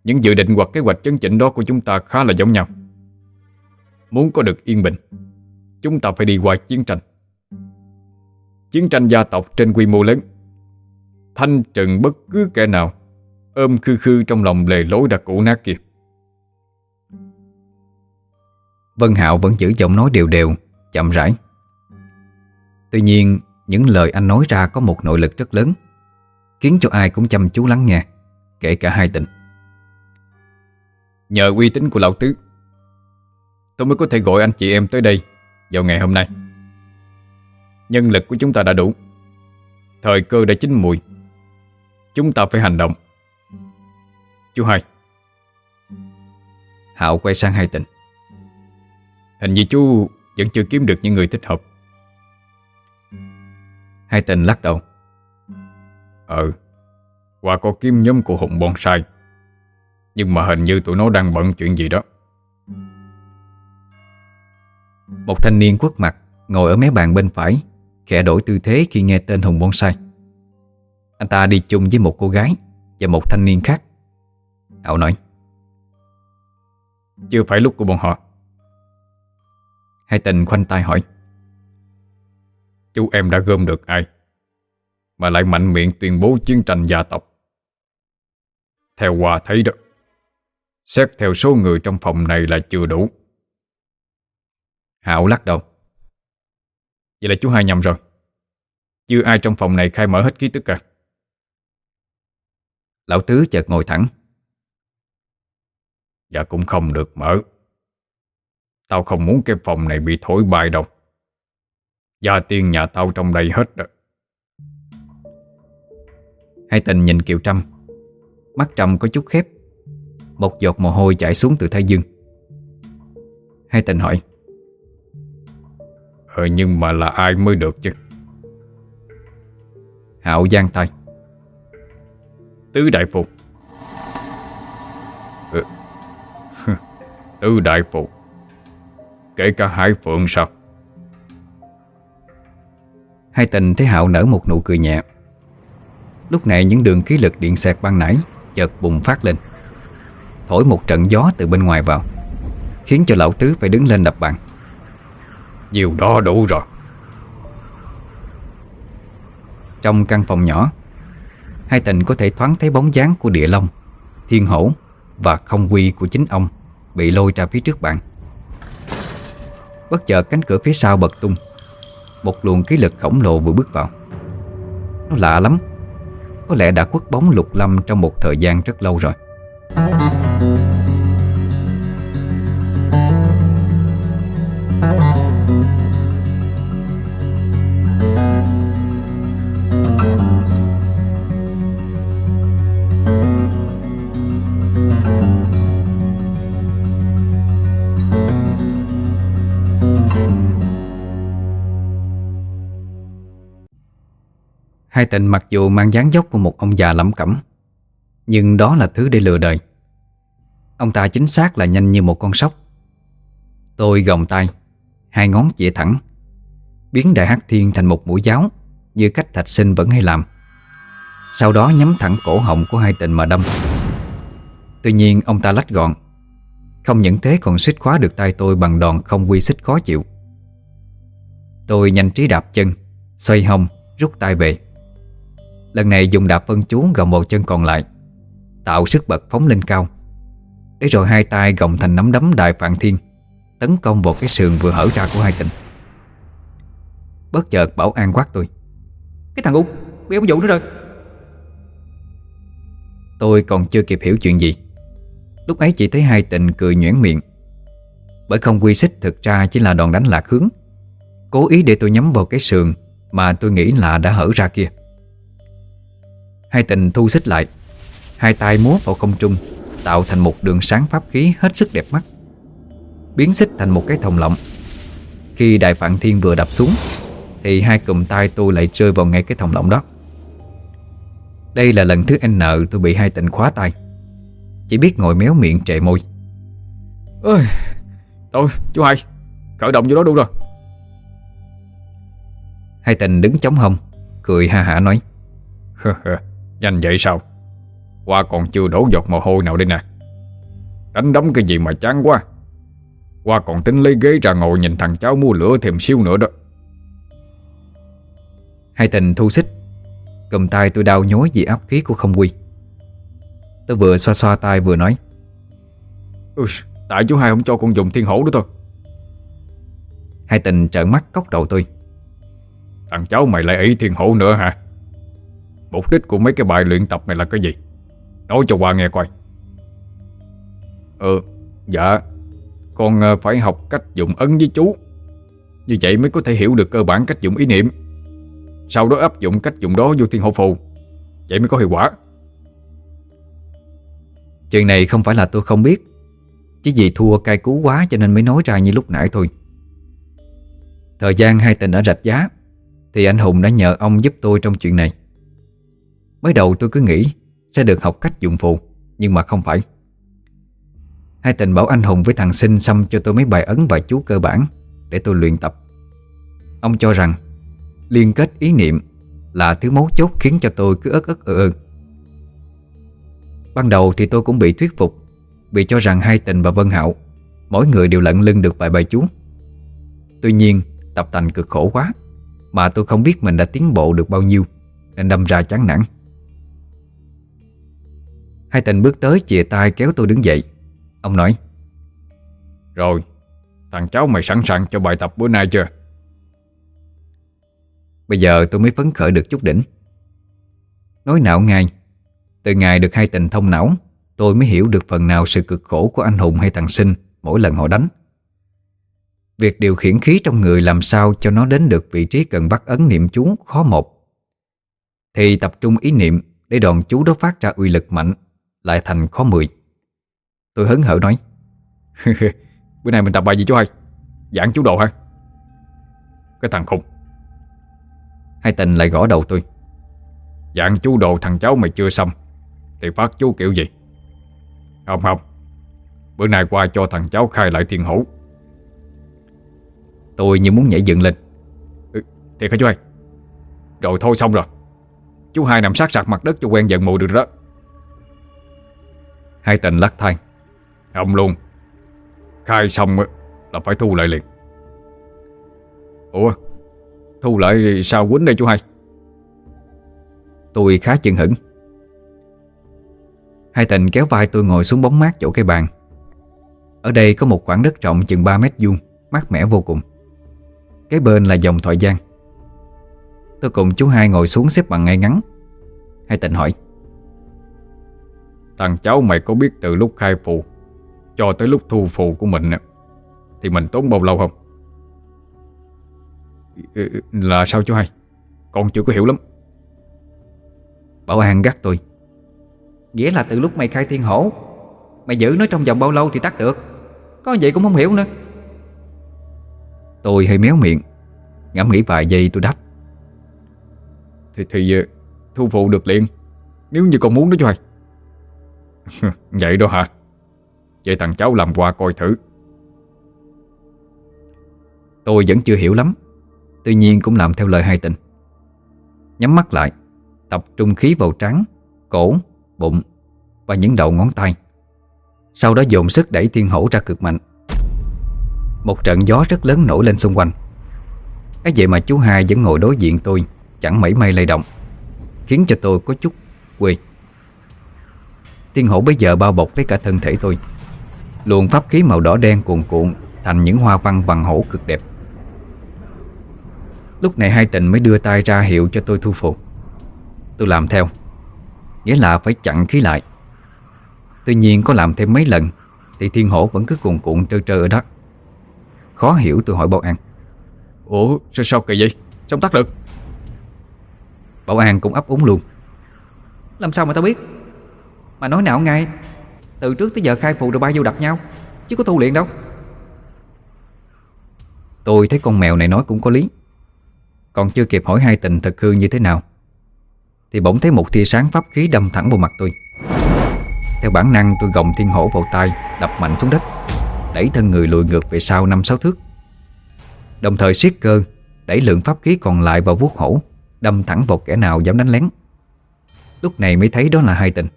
Những dự định hoặc kế hoạch chấn chỉnh đó của chúng ta khá là giống nhau. Muốn có được yên bình, Chúng ta phải đi qua chiến tranh. Chiến tranh gia tộc trên quy mô lớn, Thanh trừng bất cứ kẻ nào, Ôm khư khư trong lòng lề lối đã cũ nát kia. Vân Hạo vẫn giữ giọng nói đều đều, Chậm rãi. Tuy nhiên những lời anh nói ra có một nội lực rất lớn, Khiến cho ai cũng chăm chú lắng nghe, Kể cả hai tình. Nhờ uy tín của lão tứ, Tôi mới có thể gọi anh chị em tới đây Vào ngày hôm nay. Nhân lực của chúng ta đã đủ, Thời cơ đã chín mùi, Chúng ta phải hành động. Chú hai. Hạo quay sang hai tình. Hình như chú vẫn chưa kiếm được những người thích hợp. Hai tên lắc đầu. Ừ Qua có kiếm nhóm của Hùng Bonsai Nhưng mà hình như tụi nó đang bận chuyện gì đó. Một thanh niên quất mặt, Ngồi ở mé bàn bên phải, Khẽ đổi tư thế khi nghe tên Hùng Bonsai. Anh ta đi chung với một cô gái Và một thanh niên khác. Hậu nói, Chưa phải lúc của bọn họ. Hai tình khoanh tay hỏi Chú em đã gom được ai? Mà lại mạnh miệng tuyên bố chiến tranh gia tộc. Theo Hòa thấy đó, Xét theo số người trong phòng này là chưa đủ. Hảo lắc đầu. Vậy là chú hai nhầm rồi. Chưa ai trong phòng này khai mở hết ký tức cả Lão Tứ chợt ngồi thẳng. Dạ cũng không được mở. Tao không muốn cái phòng này bị thổi bay đâu. Gia tiên nhà tao trong đây hết rồi. Hai tình nhìn Kiều Trâm. Mắt Trâm có chút khép. Một giọt mồ hôi chảy xuống từ thái dương. Hai tình hỏi. Ờ nhưng mà là ai mới được chứ? Hạo giang tay Tứ đại phục. Ừ. Tứ đại phục. Kể cả hải phượng sao? Hai tình thấy Hạo nở một nụ cười nhẹ. Lúc này những đường khí lực điện xẹt ban nãy Chợt bùng phát lên. Thổi một trận gió từ bên ngoài vào Khiến cho lão tứ phải đứng lên đập bàn. Nhiều đó đủ rồi. Trong căn phòng nhỏ Hai tình có thể thoáng thấy bóng dáng của địa long Thiên hổ Và không quy của chính ông Bị lôi ra phía trước bàn. Bất chợt cánh cửa phía sau bật tung một luồng khí lực khổng lồ vừa bước vào. Nó lạ lắm. Có lẽ đã quất bóng lục lâm trong một thời gian rất lâu rồi. Hai tình mặc dù mang dáng dốc của một ông già lẩm cẩm, Nhưng đó là thứ để lừa đời. Ông ta chính xác là nhanh như một con sóc. Tôi gồng tay, Hai ngón chĩa thẳng, Biến đại hắc thiên thành một mũi giáo, Như cách thạch sinh vẫn hay làm. Sau đó nhắm thẳng cổ họng của hai tình mà đâm. Tuy nhiên, ông ta lách gọn. Không những thế, còn xích khóa được tay tôi Bằng đòn không quy xích khó chịu. Tôi nhanh trí đạp chân, Xoay hông, rút tay về. Lần này dùng đạp phân chú gồng một chân còn lại, Tạo sức bật phóng lên cao. Để rồi hai tay gồng thành nắm đấm đại phạn thiên, Tấn công vào cái sườn vừa hở ra của hai tình Bất chợt bảo an quát tôi, Cái thằng Út bị ông vụ nữa rồi. Tôi còn chưa kịp hiểu chuyện gì. Lúc ấy chỉ thấy hai tình cười nhuyễn miệng. Bởi không quy xích thực ra chỉ là đòn đánh lạc hướng, Cố ý để tôi nhắm vào cái sườn Mà tôi nghĩ là đã hở ra kia. Hai tình thu xích lại. Hai tay múa vào không trung Tạo thành một đường sáng pháp khí hết sức đẹp mắt. Biến xích thành một cái thòng lọng. Khi đại phạn thiên vừa đập xuống Thì hai cụm tay tôi lại rơi vào ngay cái thòng lọng đó. Đây là lần thứ N tôi bị hai tình khóa tay Chỉ biết ngồi méo miệng trệ môi. Ôi Thôi chú hai Khởi động vô đó đủ rồi. Hai tình đứng chống hông Cười ha hả nói Nhanh vậy sao? Qua còn chưa đổ giọt mồ hôi nào đây nè. Đánh đấm cái gì mà chán quá. Qua còn tính lấy ghế ra ngồi nhìn thằng cháu mua lửa thêm siêu nữa đó. Hai tình thu xích Cầm tay tôi đau nhói vì áp khí của không quy. Tôi vừa xoa xoa tay vừa nói. Ui, Tại chú hai không cho con dùng thiên hổ nữa thôi. Hai tình trợn mắt cốc đầu tôi. Thằng cháu mày lại ý thiên hổ nữa hả Mục đích của mấy cái bài luyện tập này là cái gì? Nói cho Hoa nghe coi. Ừ Dạ. Con ờ, phải học cách dùng ấn với chú. Như vậy mới có thể hiểu được cơ bản cách dùng ý niệm. Sau đó áp dụng cách dùng đó vô thiên hộ phù. Vậy mới có hiệu quả. Chuyện này không phải là tôi không biết. Chỉ vì thua cay cú quá cho nên mới nói ra như lúc nãy thôi. Thời gian hai tình ở rạch giá, Thì anh Hùng đã nhờ ông giúp tôi trong chuyện này. Mới đầu tôi cứ nghĩ Sẽ được học cách dùng phù Nhưng mà không phải. Hai tình bảo anh Hùng với thằng Sinh Xăm cho tôi mấy bài ấn và chú cơ bản Để tôi luyện tập. Ông cho rằng Liên kết ý niệm Là thứ mấu chốt khiến cho tôi cứ ớt ớt ơ ơ. Ban đầu thì tôi cũng bị thuyết phục, Vì cho rằng hai tình và Vân Hạo, Mỗi người đều lận lưng được vài bài chú. Tuy nhiên, tập tành cực khổ quá Mà tôi không biết mình đã tiến bộ được bao nhiêu, Nên đâm ra chán nản. Hai tình bước tới chìa tay kéo tôi đứng dậy. Ông nói Rồi Thằng cháu mày sẵn sàng cho bài tập bữa nay chưa? Bây giờ tôi mới phấn khởi được chút đỉnh. Nói não ngay Từ ngày được hai tình thông não Tôi mới hiểu được phần nào sự cực khổ của anh Hùng hay thằng Sinh Mỗi lần họ đánh. Việc điều khiển khí trong người làm sao cho nó đến được vị trí cần bắt ấn niệm chú khó một. Thì tập trung ý niệm để đòn chú đó phát ra uy lực mạnh lại thành khó mười. Tôi hấn hở nói. Bữa nay mình tập bài gì chú hai? Giảng chú đồ hả? Cái thằng khùng. Hai tình lại gõ đầu tôi. Dạng chú đồ thằng cháu mày chưa xong Thì phát chú kiểu gì? Không không. Bữa nay qua cho thằng cháu khai lại thiên hữu. Tôi như muốn nhảy dựng lên. Ừ, Thiệt hả chú hai? Rồi thôi xong rồi. Chú hai nằm sát sạc mặt đất cho quen giận mù được đó. Hai tình lắc than Không luôn Khai xong là phải thu lại liền. Ủa, Thu lại sao quýnh đây chú hai? Tôi khá chừng hững. Hai tình kéo vai tôi ngồi xuống bóng mát chỗ cây bàn. Ở đây có một khoảng đất rộng chừng 3 mét vuông, Mát mẻ vô cùng. Cái bên là dòng thoại giang. Tôi cùng chú hai ngồi xuống xếp bằng ngay ngắn. Hai tình hỏi Thằng cháu mày có biết từ lúc khai phù Cho tới lúc thu phù của mình Thì mình tốn bao lâu không? Là sao chú hai? Con chưa có hiểu lắm. Bảo An gắt tôi. Nghĩa là từ lúc mày khai thiên hổ Mày giữ nó trong vòng bao lâu thì tắt được. Có vậy cũng không hiểu nữa. Tôi hơi méo miệng Ngẫm nghĩ vài giây tôi đáp. Thì, thì thu phụ được liền Nếu như con muốn đó chú hai Vậy đó hả? Vậy thằng cháu làm qua coi thử. Tôi vẫn chưa hiểu lắm Tuy nhiên cũng làm theo lời hai tình. Nhắm mắt lại Tập trung khí vào trắng Cổ, bụng Và những đầu ngón tay. Sau đó dồn sức đẩy thiên hổ ra cực mạnh. Một trận gió rất lớn nổi lên xung quanh. Ấy vậy mà chú hai vẫn ngồi đối diện tôi Chẳng mảy may lay động Khiến cho tôi có chút quê. Thiên hổ bây giờ bao bọc lấy cả thân thể tôi. Luồng pháp khí màu đỏ đen cuồn cuộn Thành những hoa văn vàng hổ cực đẹp. Lúc này hai tình mới đưa tay ra hiệu cho tôi thu phục. Tôi làm theo Nghĩa là phải chặn khí lại. Tuy nhiên có làm thêm mấy lần Thì thiên hổ vẫn cứ cuồn cuộn trơ trơ ở đó. Khó hiểu tôi hỏi Bảo An. Ủa sao sao kỳ vậy? Sao tắt được? Bảo An cũng ấp úng luôn. Làm sao mà tao biết mà nói nào ngay, Từ trước tới giờ khai phụ rồi ba vô đập nhau, Chứ có tu luyện đâu. Tôi thấy con mèo này nói cũng có lý. Còn chưa kịp hỏi hai tình thật hư như thế nào, Thì bỗng thấy một tia sáng pháp khí đâm thẳng vào mặt tôi. Theo bản năng, tôi gồng thiên hổ vào tay Đập mạnh xuống đất, Đẩy thân người lùi ngược về sau năm sáu thước. Đồng thời siết cơ, Đẩy lượng pháp khí còn lại vào vuốt hổ, Đâm thẳng vào kẻ nào dám đánh lén. Lúc này mới thấy đó là hai tình.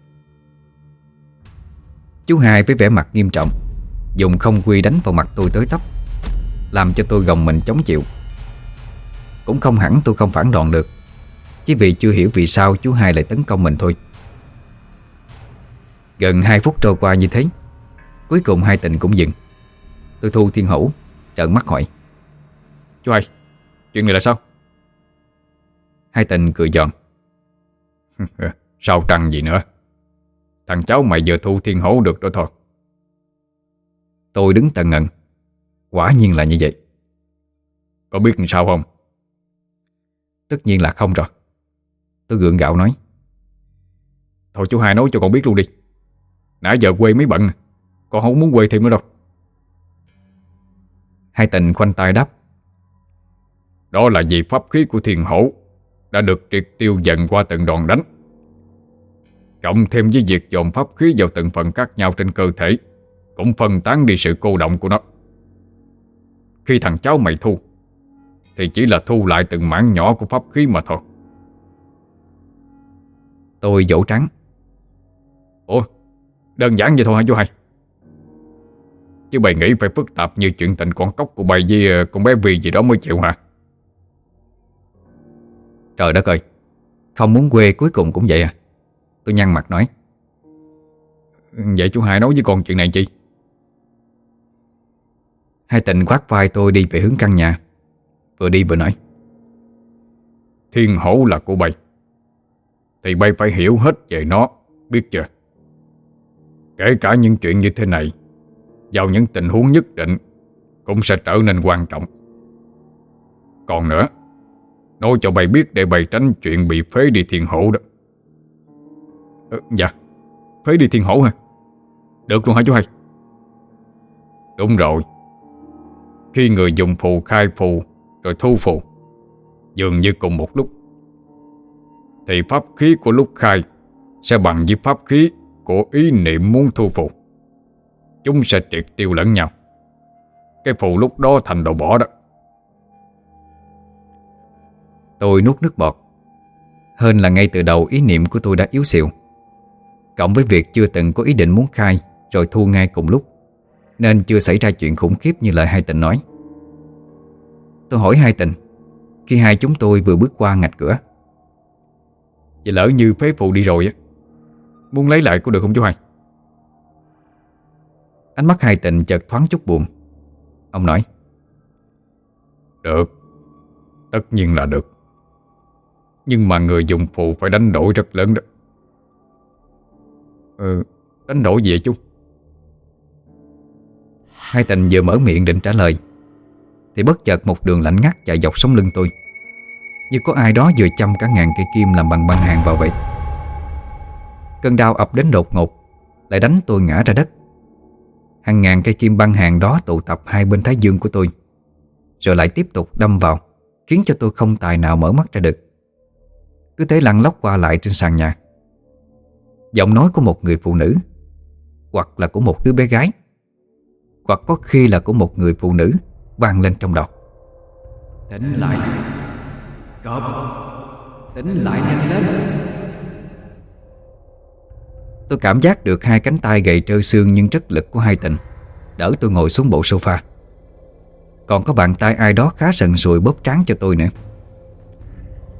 Chú hai với vẻ mặt nghiêm trọng. Dùng không quy đánh vào mặt tôi tới tấp Làm cho tôi gồng mình chống chịu. Cũng không hẳn tôi không phản đòn được Chỉ vì chưa hiểu vì sao chú hai lại tấn công mình thôi. Gần 2 phút trôi qua như thế Cuối cùng hai tình cũng dừng. Tôi thu thiên hổ Trợn mắt hỏi. Chú hai Chuyện này là sao? Hai tình cười giòn. Sao trăng gì nữa Thằng cháu mày vừa thu thiên hổ được đó thôi. Tôi đứng tận ngẩn Quả nhiên là như vậy. Có biết làm sao không? Tất nhiên là không rồi. Tôi gượng gạo nói. Thôi chú hai nói cho con biết luôn đi. Nãy giờ quê mấy bận, Con không muốn quê thêm nữa đâu. Hai tình khoanh tay đáp. Đó là vì pháp khí của thiền hổ Đã được triệt tiêu dần qua từng đòn đánh. Cộng thêm với việc dồn pháp khí vào từng phần khác nhau trên cơ thể Cũng phân tán đi sự cô động của nó. Khi thằng cháu mày thu Thì chỉ là thu lại từng mảng nhỏ của pháp khí mà thôi. Tôi dỗ trắng. Ủa Đơn giản vậy thôi hả chú hai? Chứ bày nghĩ phải phức tạp như chuyện tình con cốc của bày với ờ, con bé vì gì đó mới chịu hả? Trời đất ơi Không muốn quê cuối cùng cũng vậy à Tôi nhăn mặt nói. Vậy chú hai nói với con chuyện này chi? Hai tình khoát vai tôi đi về hướng căn nhà. Vừa đi vừa nói. Thiên hổ là của bay. Thì bay phải hiểu hết về nó, Biết chưa? Kể cả những chuyện như thế này, Vào những tình huống nhất định, Cũng sẽ trở nên quan trọng. Còn nữa, Nói cho bay biết để bay tránh chuyện bị phế đi thiên hổ đó ờ, Dạ. Phế đi thiên hổ hả? Được luôn hả chú hai? Đúng rồi. Khi người dùng phù khai phù Rồi thu phù Dường như cùng một lúc Thì pháp khí của lúc khai Sẽ bằng với pháp khí Của ý niệm muốn thu phù. Chúng sẽ triệt tiêu lẫn nhau. Cái phù lúc đó thành đồ bỏ đó. Tôi nuốt nước bọt. Hơn là ngay từ đầu ý niệm của tôi đã yếu xìu. Cộng với việc chưa từng có ý định muốn khai, Rồi thu ngay cùng lúc. Nên chưa xảy ra chuyện khủng khiếp như lời hai tình nói. Tôi hỏi hai tình, Khi hai chúng tôi vừa bước qua ngạch cửa. Vậy lỡ như phế phụ đi rồi á, Muốn lấy lại có được không chú hai Ánh mắt hai tình chợt thoáng chút buồn. Ông nói, Được, Tất nhiên là được. Nhưng mà người dùng phụ phải đánh đổi rất lớn đó. Ừ Đánh đổi gì vậy Hai tình vừa mở miệng định trả lời, Thì bất chợt một đường lạnh ngắt chạy dọc sống lưng tôi. Như có ai đó vừa chăm cả ngàn cây kim làm bằng băng hàng vào vậy. Cơn đau ập đến đột ngột, Lại đánh tôi ngã ra đất. Hàng ngàn cây kim băng hàng đó tụ tập hai bên thái dương của tôi, Rồi lại tiếp tục đâm vào, Khiến cho tôi không tài nào mở mắt ra được. Cứ thế lăn lóc qua lại trên sàn nhà. Giọng nói của một người phụ nữ Hoặc là của một đứa bé gái Hoặc có khi là của một người phụ nữ vang lên trong đầu. Tỉnh lại Cọp. Tỉnh lại nhanh lên. Tôi cảm giác được hai cánh tay gầy trơ xương nhưng rất lực của hai tình Đỡ tôi ngồi xuống bộ sofa. Còn có bàn tay ai đó khá sần sùi bóp trán cho tôi nữa.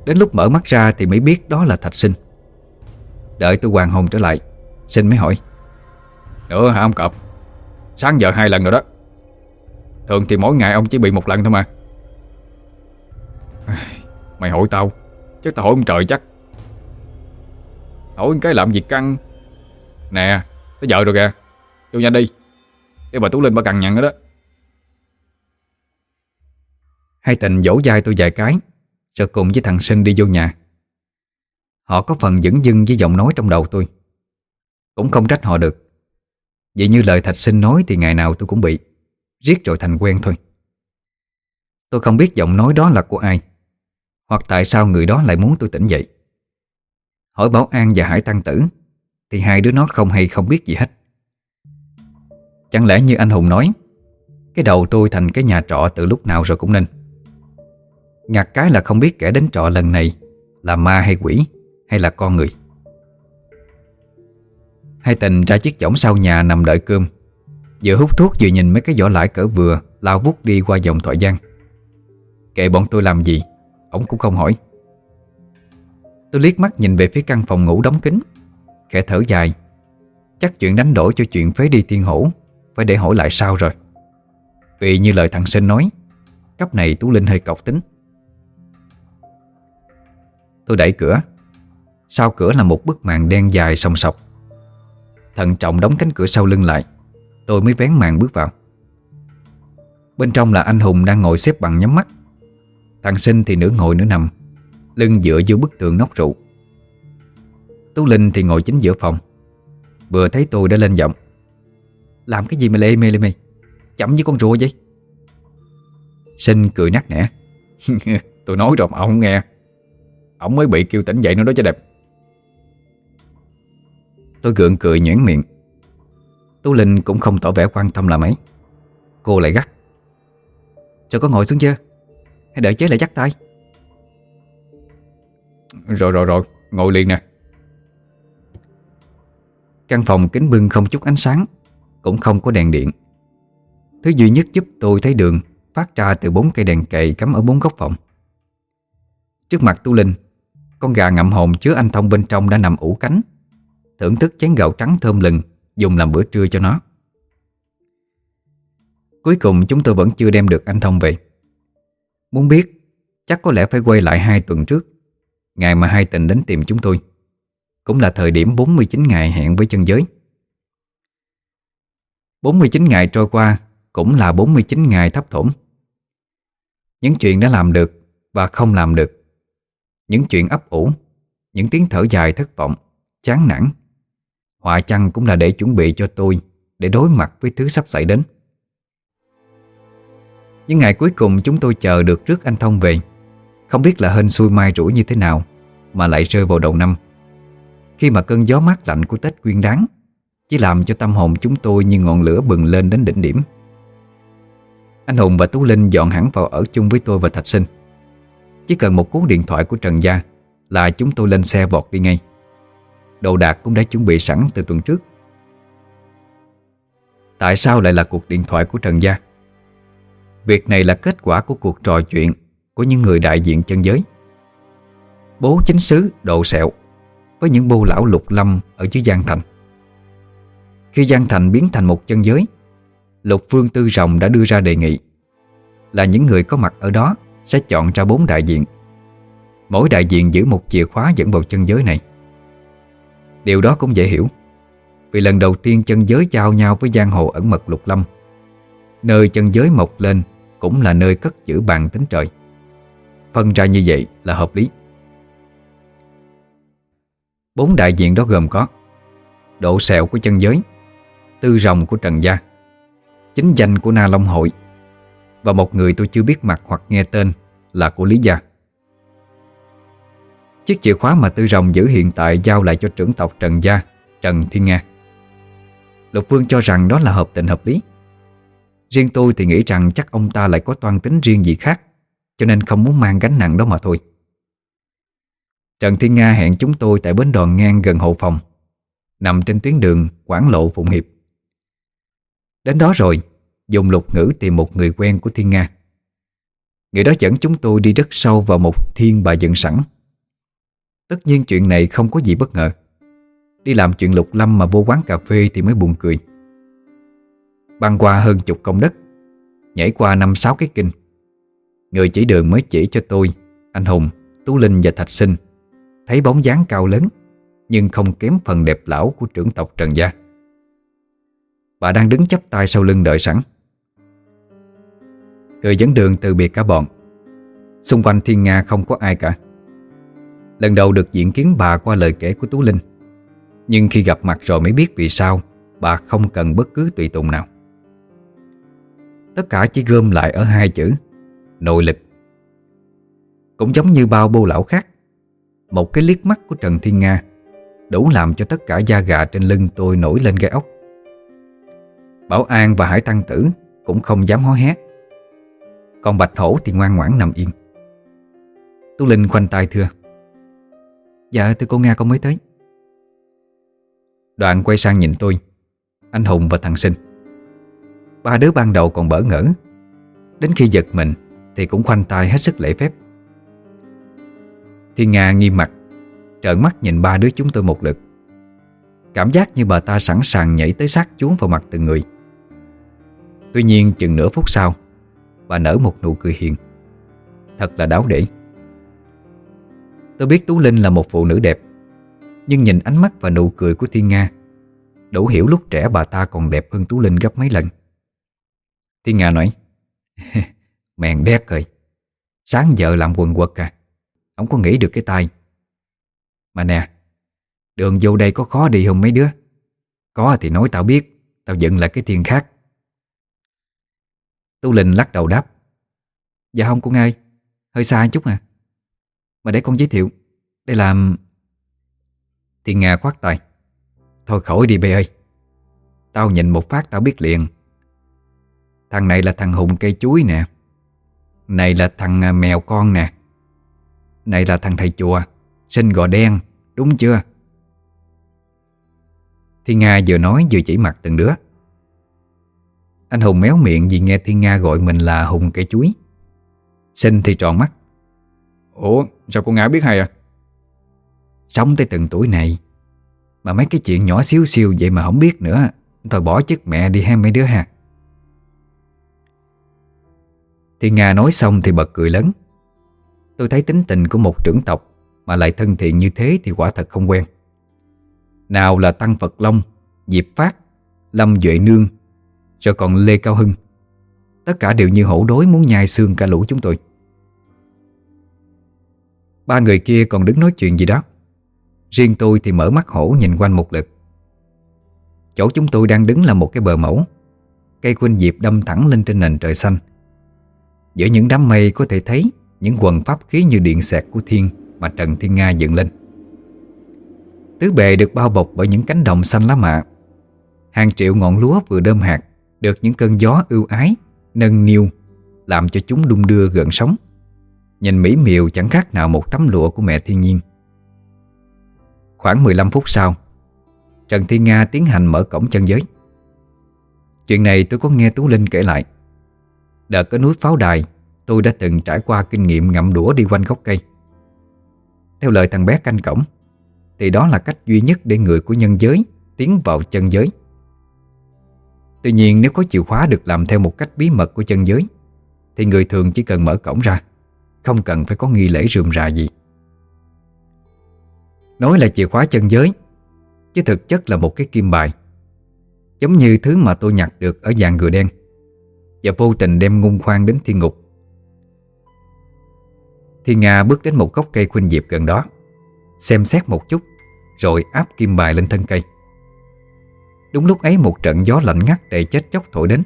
Đến lúc mở mắt ra thì mới biết đó là Thạch Sinh Đợi tôi hoàng hồn trở lại. Sinh mới hỏi. Nữa hả ông cọp? Sáng giờ hai lần rồi đó. Thường thì mỗi ngày ông chỉ bị một lần thôi mà. Mày hỏi tao Chắc tao hỏi ông trời chắc. Hỏi cái làm gì căng. Nè Tới giờ rồi kìa. Vô nhanh đi. Để bà Tú Linh bà cằn nhằn nữa đó. Hai tình dỗ dai tôi vài cái Rồi cùng với thằng Sinh đi vô nhà Họ có phần dững dưng với giọng nói trong đầu tôi. Cũng không trách họ được. Vậy như lời Thạch Sinh nói Thì ngày nào tôi cũng bị Riết rồi thành quen thôi. Tôi không biết giọng nói đó là của ai, Hoặc tại sao người đó lại muốn tôi tỉnh dậy. Hỏi Bảo An và Hải Tăng Tử Thì hai đứa nó không hay không biết gì hết. Chẳng lẽ như anh Hùng nói, Cái đầu tôi thành cái nhà trọ từ lúc nào rồi cũng nên. Ngặt cái là không biết kẻ đến trọ lần này Là ma hay quỷ. Hay là con người? Hai tình ra chiếc chõng sau nhà nằm đợi cơm. Vừa hút thuốc vừa nhìn mấy cái vỏ lãi cỡ vừa, Lao vút đi qua dòng thoại gian. Kệ bọn tôi làm gì? Ông cũng không hỏi. Tôi liếc mắt nhìn về phía căn phòng ngủ đóng kín. Khẽ thở dài. Chắc chuyện đánh đổi cho chuyện phế đi tiên hổ, Phải để hỏi lại sao rồi. Vì như lời thằng Sinh nói Cấp này Tú Linh hơi cọc tính. Tôi đẩy cửa. Sau cửa là một bức màn đen dài sòng sọc. Thận trọng đóng cánh cửa sau lưng lại, Tôi mới vén màn bước vào. Bên trong là anh Hùng đang ngồi xếp bằng nhắm mắt. Thằng Sinh thì nửa ngồi nửa nằm, Lưng dựa vô bức tường nóc rượu. Tú Linh thì ngồi chính giữa phòng. Vừa thấy tôi đã lên giọng. Làm cái gì mà lê mê lê mê? Chậm như con rùa vậy. Sinh cười nắc nẻ. Tôi nói rồi mà ông không nghe. Ông mới bị kêu tỉnh dậy nó đó cho đẹp. Tôi gượng cười nhuyễn miệng. Tú Linh cũng không tỏ vẻ quan tâm là mấy. Cô lại gắt. Cho có ngồi xuống chưa? Hay đợi chế lại chắc tay? Rồi rồi rồi. Ngồi liền nè. Căn phòng kính bưng không chút ánh sáng, Cũng không có đèn điện. Thứ duy nhất giúp tôi thấy đường Phát ra từ bốn cây đèn cậy cắm ở bốn góc phòng. Trước mặt Tu Linh, Con gà ngậm hồn chứa anh thông bên trong đã nằm ủ cánh. Thưởng thức chén gạo trắng thơm lừng, Dùng làm bữa trưa cho nó. Cuối cùng chúng tôi vẫn chưa đem được anh Thông về. Muốn biết, Chắc có lẽ phải quay lại hai tuần trước, Ngày mà hai tình đến tìm chúng tôi. Cũng là thời điểm 49 ngày hẹn với chân giới. 49 ngày trôi qua Cũng là 49 ngày thấp thổm Những chuyện đã làm được Và không làm được, Những chuyện ấp ủ, Những tiếng thở dài thất vọng, Chán nản. Họa chăng cũng là để chuẩn bị cho tôi, Để đối mặt với thứ sắp xảy đến. Những ngày cuối cùng chúng tôi chờ được trước anh Thông về. Không biết là hên xui mai rủi như thế nào, Mà lại rơi vào đầu năm. Khi mà cơn gió mát lạnh của Tết Nguyên đáng, Chỉ làm cho tâm hồn chúng tôi như ngọn lửa bừng lên đến đỉnh điểm. Anh Hùng và Tú Linh dọn hẳn vào ở chung với tôi và Thạch Sinh. Chỉ cần một cú điện thoại của Trần Gia Là chúng tôi lên xe vọt đi ngay. Đồ đạc cũng đã chuẩn bị sẵn từ tuần trước. Tại sao lại là cuộc điện thoại của Trần Gia? Việc này là kết quả của cuộc trò chuyện Của những người đại diện chân giới. Bố chính xứ độ sẹo Với những bô lão lục lâm Ở dưới Giang Thành. Khi Giang Thành biến thành một chân giới, Lục Phương Tư Rồng đã đưa ra đề nghị Là những người có mặt ở đó Sẽ chọn ra bốn đại diện. Mỗi đại diện giữ một chìa khóa dẫn vào chân giới này. Điều đó cũng dễ hiểu. Vì lần đầu tiên chân giới giao nhau với giang hồ ẩn mật lục lâm, Nơi chân giới mọc lên Cũng là nơi cất giữ bàn tính trời. Phân ra như vậy là hợp lý. Bốn đại diện đó gồm có Độ sẹo của chân giới, Tư rồng của Trần Gia, Chính danh của Na Long Hội, Và một người tôi chưa biết mặt hoặc nghe tên Là của Lý Gia. Chiếc chìa khóa mà Tư Rồng giữ hiện tại giao lại cho trưởng tộc Trần Gia, Trần Thiên Nga. Lục Vương cho rằng đó là hợp tình hợp lý. Riêng tôi thì nghĩ rằng chắc ông ta lại có toan tính riêng gì khác, cho nên không muốn mang gánh nặng đó mà thôi. Trần Thiên Nga hẹn chúng tôi tại bến đò ngang gần hậu phòng, nằm trên tuyến đường Quảng Lộ Phụng Hiệp. Đến đó rồi, dùng lục ngữ tìm một người quen của Thiên Nga. Người đó dẫn chúng tôi đi rất sâu vào một thiên bà dựng sẵn Tất nhiên chuyện này không có gì bất ngờ. Đi làm chuyện lục lâm mà vô quán cà phê thì mới buồn cười. Băng qua hơn chục công đất Nhảy qua năm sáu cái kinh. Người chỉ đường mới chỉ cho tôi Anh Hùng, Tú Linh và Thạch Sinh. Thấy bóng dáng cao lớn Nhưng không kém phần đẹp lão của trưởng tộc Trần Gia. Bà đang đứng chắp tay sau lưng đợi sẵn. Người dẫn đường từ biệt cả bọn. Xung quanh thiên Nga không có ai cả. Lần đầu được diễn kiến bà qua lời kể của Tú Linh. Nhưng khi gặp mặt rồi mới biết vì sao Bà không cần bất cứ tùy tùng nào. Tất cả chỉ gom lại ở hai chữ, Nội lực. Cũng giống như bao bô lão khác, Một cái liếc mắt của Trần Thiên Nga Đủ làm cho tất cả da gà trên lưng tôi nổi lên gai ốc. Bảo An và Hải Tăng Tử Cũng không dám hó hét Còn Bạch Hổ thì ngoan ngoãn nằm yên Tú Linh khoanh tay thưa. Dạ thưa cô Nga con mới tới. Đoạn quay sang nhìn tôi. Anh Hùng và thằng Sinh. Ba đứa ban đầu còn bỡ ngỡ. Đến khi giật mình Thì cũng khoanh tay hết sức lễ phép. Thiên Nga nghiêm mặt, Trợn mắt nhìn ba đứa chúng tôi một lượt. Cảm giác như bà ta sẵn sàng nhảy tới sát chuốn vào mặt từng người. Tuy nhiên chừng nửa phút sau, Bà nở một nụ cười hiền. Thật là đáo để. Tôi biết Tú Linh là một phụ nữ đẹp, Nhưng nhìn ánh mắt và nụ cười của Thiên Nga, Đủ hiểu lúc trẻ bà ta còn đẹp hơn Tú Linh gấp mấy lần. Thiên Nga nói, Mèn đét rồi Sáng giờ làm quần quật à Không có nghĩ được cái tay Mà nè, Đường vô đây có khó đi không mấy đứa? Có thì nói tao biết, Tao dựng lại cái thiên khác. Tu Linh lắc đầu đáp Dạ không cô ơi, Hơi xa chút à. Mà để con giới thiệu Đây là Thiên Nga khoát tay. Thôi khỏi đi, bê ơi. Tao nhìn một phát tao biết liền. Thằng này là thằng Hùng cây chuối nè. Này là thằng à, mèo con nè. Này là thằng thầy chùa, Sinh gò đen, Đúng chưa? Thiên Nga vừa nói vừa chỉ mặt từng đứa. Anh Hùng méo miệng vì nghe Thiên Nga gọi mình là Hùng cây chuối. Sinh thì tròn mắt. Ủa, sao cô Ngã biết hay à? Sống tới từng tuổi này, Mà mấy cái chuyện nhỏ xíu xiu vậy mà không biết nữa. Thôi bỏ chức mẹ đi ha mấy đứa ha. Thì Nga nói xong thì bật cười lớn. Tôi thấy tính tình của một trưởng tộc Mà lại thân thiện như thế thì quả thật không quen. Nào là Tăng Phật Long, Diệp Phát, Lâm Duệ Nương, Rồi còn Lê Cao Hưng. Tất cả đều như hổ đối muốn nhai xương cả lũ chúng tôi. Ba người kia còn đứng nói chuyện gì đó. Riêng tôi thì mở mắt hổ nhìn quanh một lượt. Chỗ chúng tôi đang đứng là một cái bờ mẫu. Cây khuynh diệp đâm thẳng lên trên nền trời xanh. Giữa những đám mây có thể thấy Những quần pháp khí như điện xẹt của thiên Mà Trần Thiên Nga dựng lên. Tứ bề được bao bọc bởi những cánh đồng xanh lá mạ. Hàng triệu ngọn lúa vừa đơm hạt, Được những cơn gió ưu ái, Nâng niu, Làm cho chúng đung đưa gần sống Nhìn mỹ miều chẳng khác nào một tấm lụa của mẹ thiên nhiên. Khoảng 15 phút sau, Trần Thiên Nga tiến hành mở cổng chân giới. Chuyện này tôi có nghe Tú Linh kể lại. Đợt có núi pháo đài, Tôi đã từng trải qua kinh nghiệm ngậm đũa đi quanh gốc cây. Theo lời thằng bé canh cổng, Thì đó là cách duy nhất để người của nhân giới Tiến vào chân giới. Tuy nhiên, nếu có chìa khóa được làm theo một cách bí mật của chân giới, Thì người thường chỉ cần mở cổng ra. Không cần phải có nghi lễ rườm rà gì. Nói là chìa khóa chân giới, Chứ thực chất là một cái kim bài. Giống như thứ mà tôi nhặt được ở dạng người đen, Và vô tình đem ngung khoan đến thiên ngục. Thiên Nga bước đến một gốc cây khuynh diệp gần đó, Xem xét một chút, Rồi áp kim bài lên thân cây. Đúng lúc ấy một trận gió lạnh ngắt đầy chết chóc thổi đến,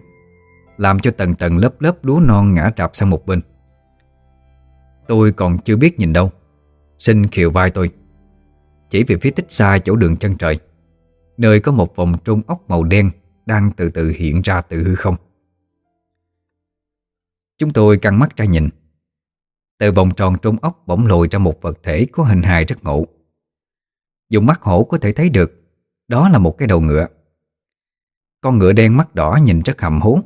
Làm cho tầng tầng lớp lớp lúa non ngã trạp sang một bên. Tôi còn chưa biết nhìn đâu. Xin khiều vai tôi. Chỉ về phía tích xa chỗ đường chân trời, Nơi có một vòng trung ốc màu đen Đang từ từ hiện ra từ hư không. Chúng tôi căng mắt ra nhìn. Từ vòng tròn trung ốc bỗng lồi ra một vật thể có hình hài rất ngộ. Dùng mắt hổ có thể thấy được, Đó là một cái đầu ngựa. Con ngựa đen mắt đỏ nhìn rất hầm hố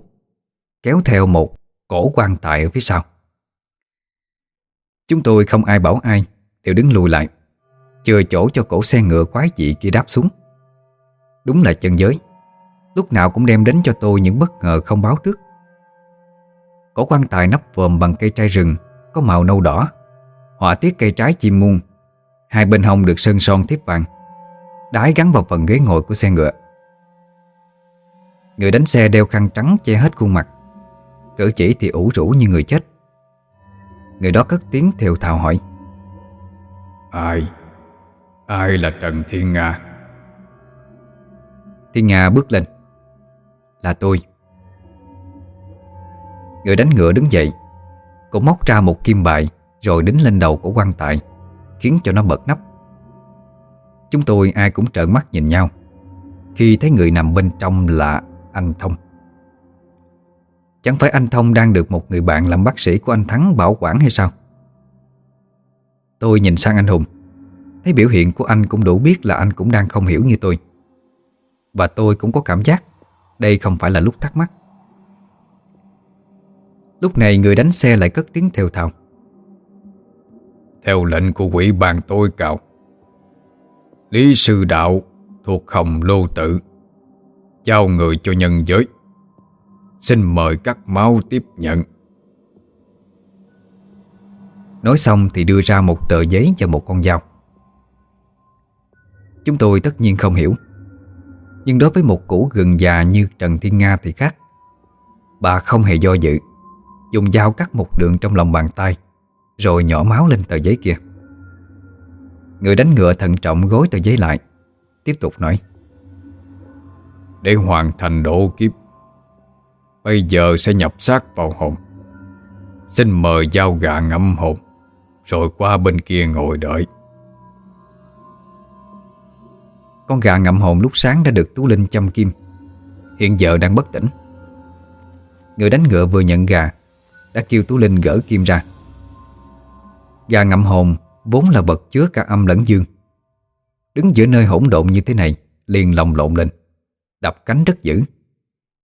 Kéo theo một cổ quan tài ở phía sau. Chúng tôi không ai bảo ai, Đều đứng lùi lại, Chừa chỗ cho cổ xe ngựa quái dị kia đáp xuống. Đúng là chân giới, Lúc nào cũng đem đến cho tôi những bất ngờ không báo trước. Cổ quan tài nắp vòm bằng cây trai rừng, Có màu nâu đỏ, Họa tiết cây trái chim muôn Hai bên hông được sơn son tiếp vàng, Đái gắn vào phần ghế ngồi của xe ngựa. Người đánh xe đeo khăn trắng che hết khuôn mặt, Cử chỉ thì ủ rũ như người chết. Người đó cất tiếng theo thào hỏi. Ai? Ai là Trần Thiên Nga? Thiên Nga bước lên. Là tôi. Người đánh ngựa đứng dậy. Cô móc ra một kim bài Rồi đính lên đầu của quan tài Khiến cho nó bật nắp. Chúng tôi ai cũng trợn mắt nhìn nhau. Khi thấy người nằm bên trong là anh Thông Chẳng phải anh Thông đang được một người bạn làm bác sĩ của anh Thắng bảo quản hay sao? Tôi nhìn sang anh Hùng. Thấy biểu hiện của anh cũng đủ biết là anh cũng đang không hiểu như tôi. Và tôi cũng có cảm giác Đây không phải là lúc thắc mắc. Lúc này người đánh xe lại cất tiếng theo thào. Theo lệnh của quỷ bàn tôi cạo Lý sư đạo thuộc hồng lô tự, Giao người cho nhân giới. Xin mời các máu tiếp nhận. Nói xong thì đưa ra một tờ giấy và một con dao. Chúng tôi tất nhiên không hiểu. Nhưng đối với một củ gừng già như Trần Thiên Nga thì khác. Bà không hề do dự. Dùng dao cắt một đường trong lòng bàn tay Rồi nhỏ máu lên tờ giấy kia. Người đánh ngựa thận trọng gối tờ giấy lại Tiếp tục nói. Để hoàn thành độ kiếp Bây giờ sẽ nhập xác vào hồn. Xin mời giao gà ngâm hồn, Rồi qua bên kia ngồi đợi. Con gà ngậm hồn lúc sáng đã được Tú Linh chăm kim. Hiện giờ đang bất tỉnh. Người đánh ngựa vừa nhận gà, Đã kêu Tú Linh gỡ kim ra. Gà ngậm hồn Vốn là vật chứa cả âm lẫn dương. Đứng giữa nơi hỗn độn như thế này, Liền lòng lộn lên, Đập cánh rất dữ.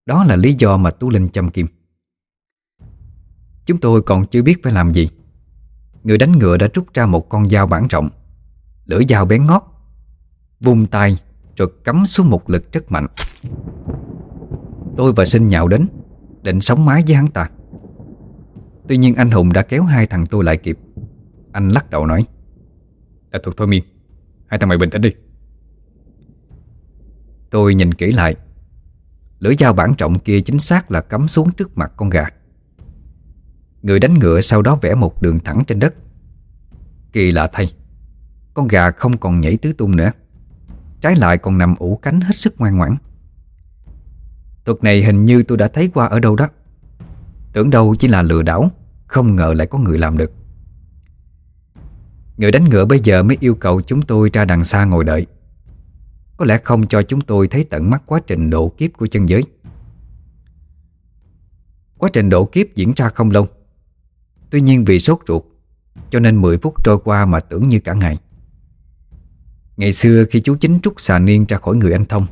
Đó là lý do mà Tú Linh chăm kim. Chúng tôi còn chưa biết phải làm gì. Người đánh ngựa đã rút ra một con dao bản rộng, Lưỡi dao bén ngót, Vung tay rồi cắm xuống một lực rất mạnh. Tôi và Sinh nhào đến, Định sống mái với hắn ta. Tuy nhiên anh Hùng đã kéo hai thằng tôi lại kịp. Anh lắc đầu nói, Đã thuộc thôi miên, Hai thằng mày bình tĩnh đi. Tôi nhìn kỹ lại Lưỡi dao bản trọng kia chính xác là cắm xuống trước mặt con gà. Người đánh ngựa sau đó vẽ một đường thẳng trên đất. Kỳ lạ thay, Con gà không còn nhảy tứ tung nữa. Trái lại còn nằm ủ cánh hết sức ngoan ngoãn. Thuật này hình như tôi đã thấy qua ở đâu đó. Tưởng đâu chỉ là lừa đảo, Không ngờ lại có người làm được. Người đánh ngựa bây giờ mới yêu cầu chúng tôi ra đằng xa ngồi đợi. Có lẽ không cho chúng tôi thấy tận mắt quá trình độ kiếp của chân giới. Quá trình độ kiếp diễn ra không lâu. Tuy nhiên vì sốt ruột, Cho nên 10 phút trôi qua mà tưởng như cả ngày. Ngày xưa khi chú chính trúc xà niên ra khỏi người anh Thông,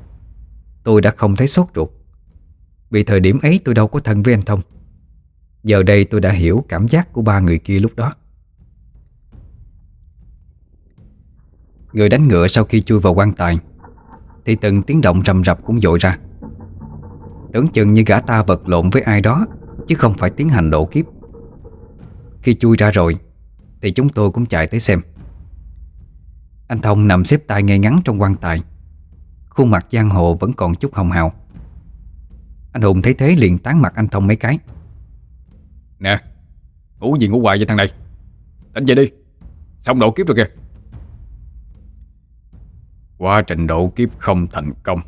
Tôi đã không thấy sốt ruột. Vì thời điểm ấy tôi đâu có thân với anh Thông. Giờ đây tôi đã hiểu cảm giác của ba người kia lúc đó. Người đánh ngựa sau khi chui vào quan tài thì từng tiếng động rầm rập cũng dội ra. Tưởng chừng như gã ta vật lộn với ai đó, Chứ không phải tiến hành độ kiếp. Khi chui ra rồi, Thì chúng tôi cũng chạy tới xem. Anh Thông nằm xếp tay ngay ngắn trong quan tài. Khuôn mặt giang hồ vẫn còn chút hồng hào. Anh Hùng thấy thế liền tán mặt anh Thông mấy cái. Nè, Ngủ gì ngủ hoài vậy thằng này? Đánh về đi. Xong độ kiếp rồi kìa. Quá trình độ kiếp không thành công.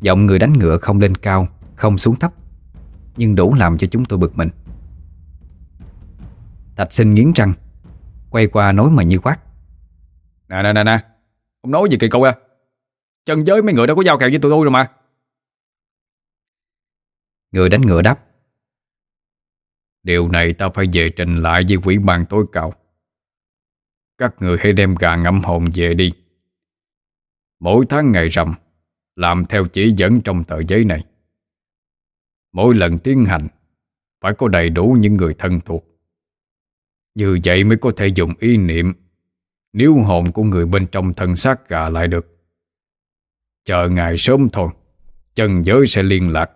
Giọng người đánh ngựa không lên cao Không xuống thấp Nhưng đủ làm cho chúng tôi bực mình. Thạch sinh nghiến răng Quay qua nói mà như quát. Nè nè nè nè Ông nói gì kỳ cậu à. Chân giới mấy người đâu có giao kèo với tụi tôi rồi mà. Người đánh ngựa đáp. Điều này ta phải về trình lại với quỹ ban tối cao các người hãy đem gà ngâm hồn về đi. Mỗi tháng ngày rằm, Làm theo chỉ dẫn trong tờ giấy này. Mỗi lần tiến hành, Phải có đầy đủ những người thân thuộc. Như vậy mới có thể dùng ý niệm Nếu hồn của người bên trong thân xác gà lại được. Chờ ngày sớm thôi, Chân giới sẽ liên lạc.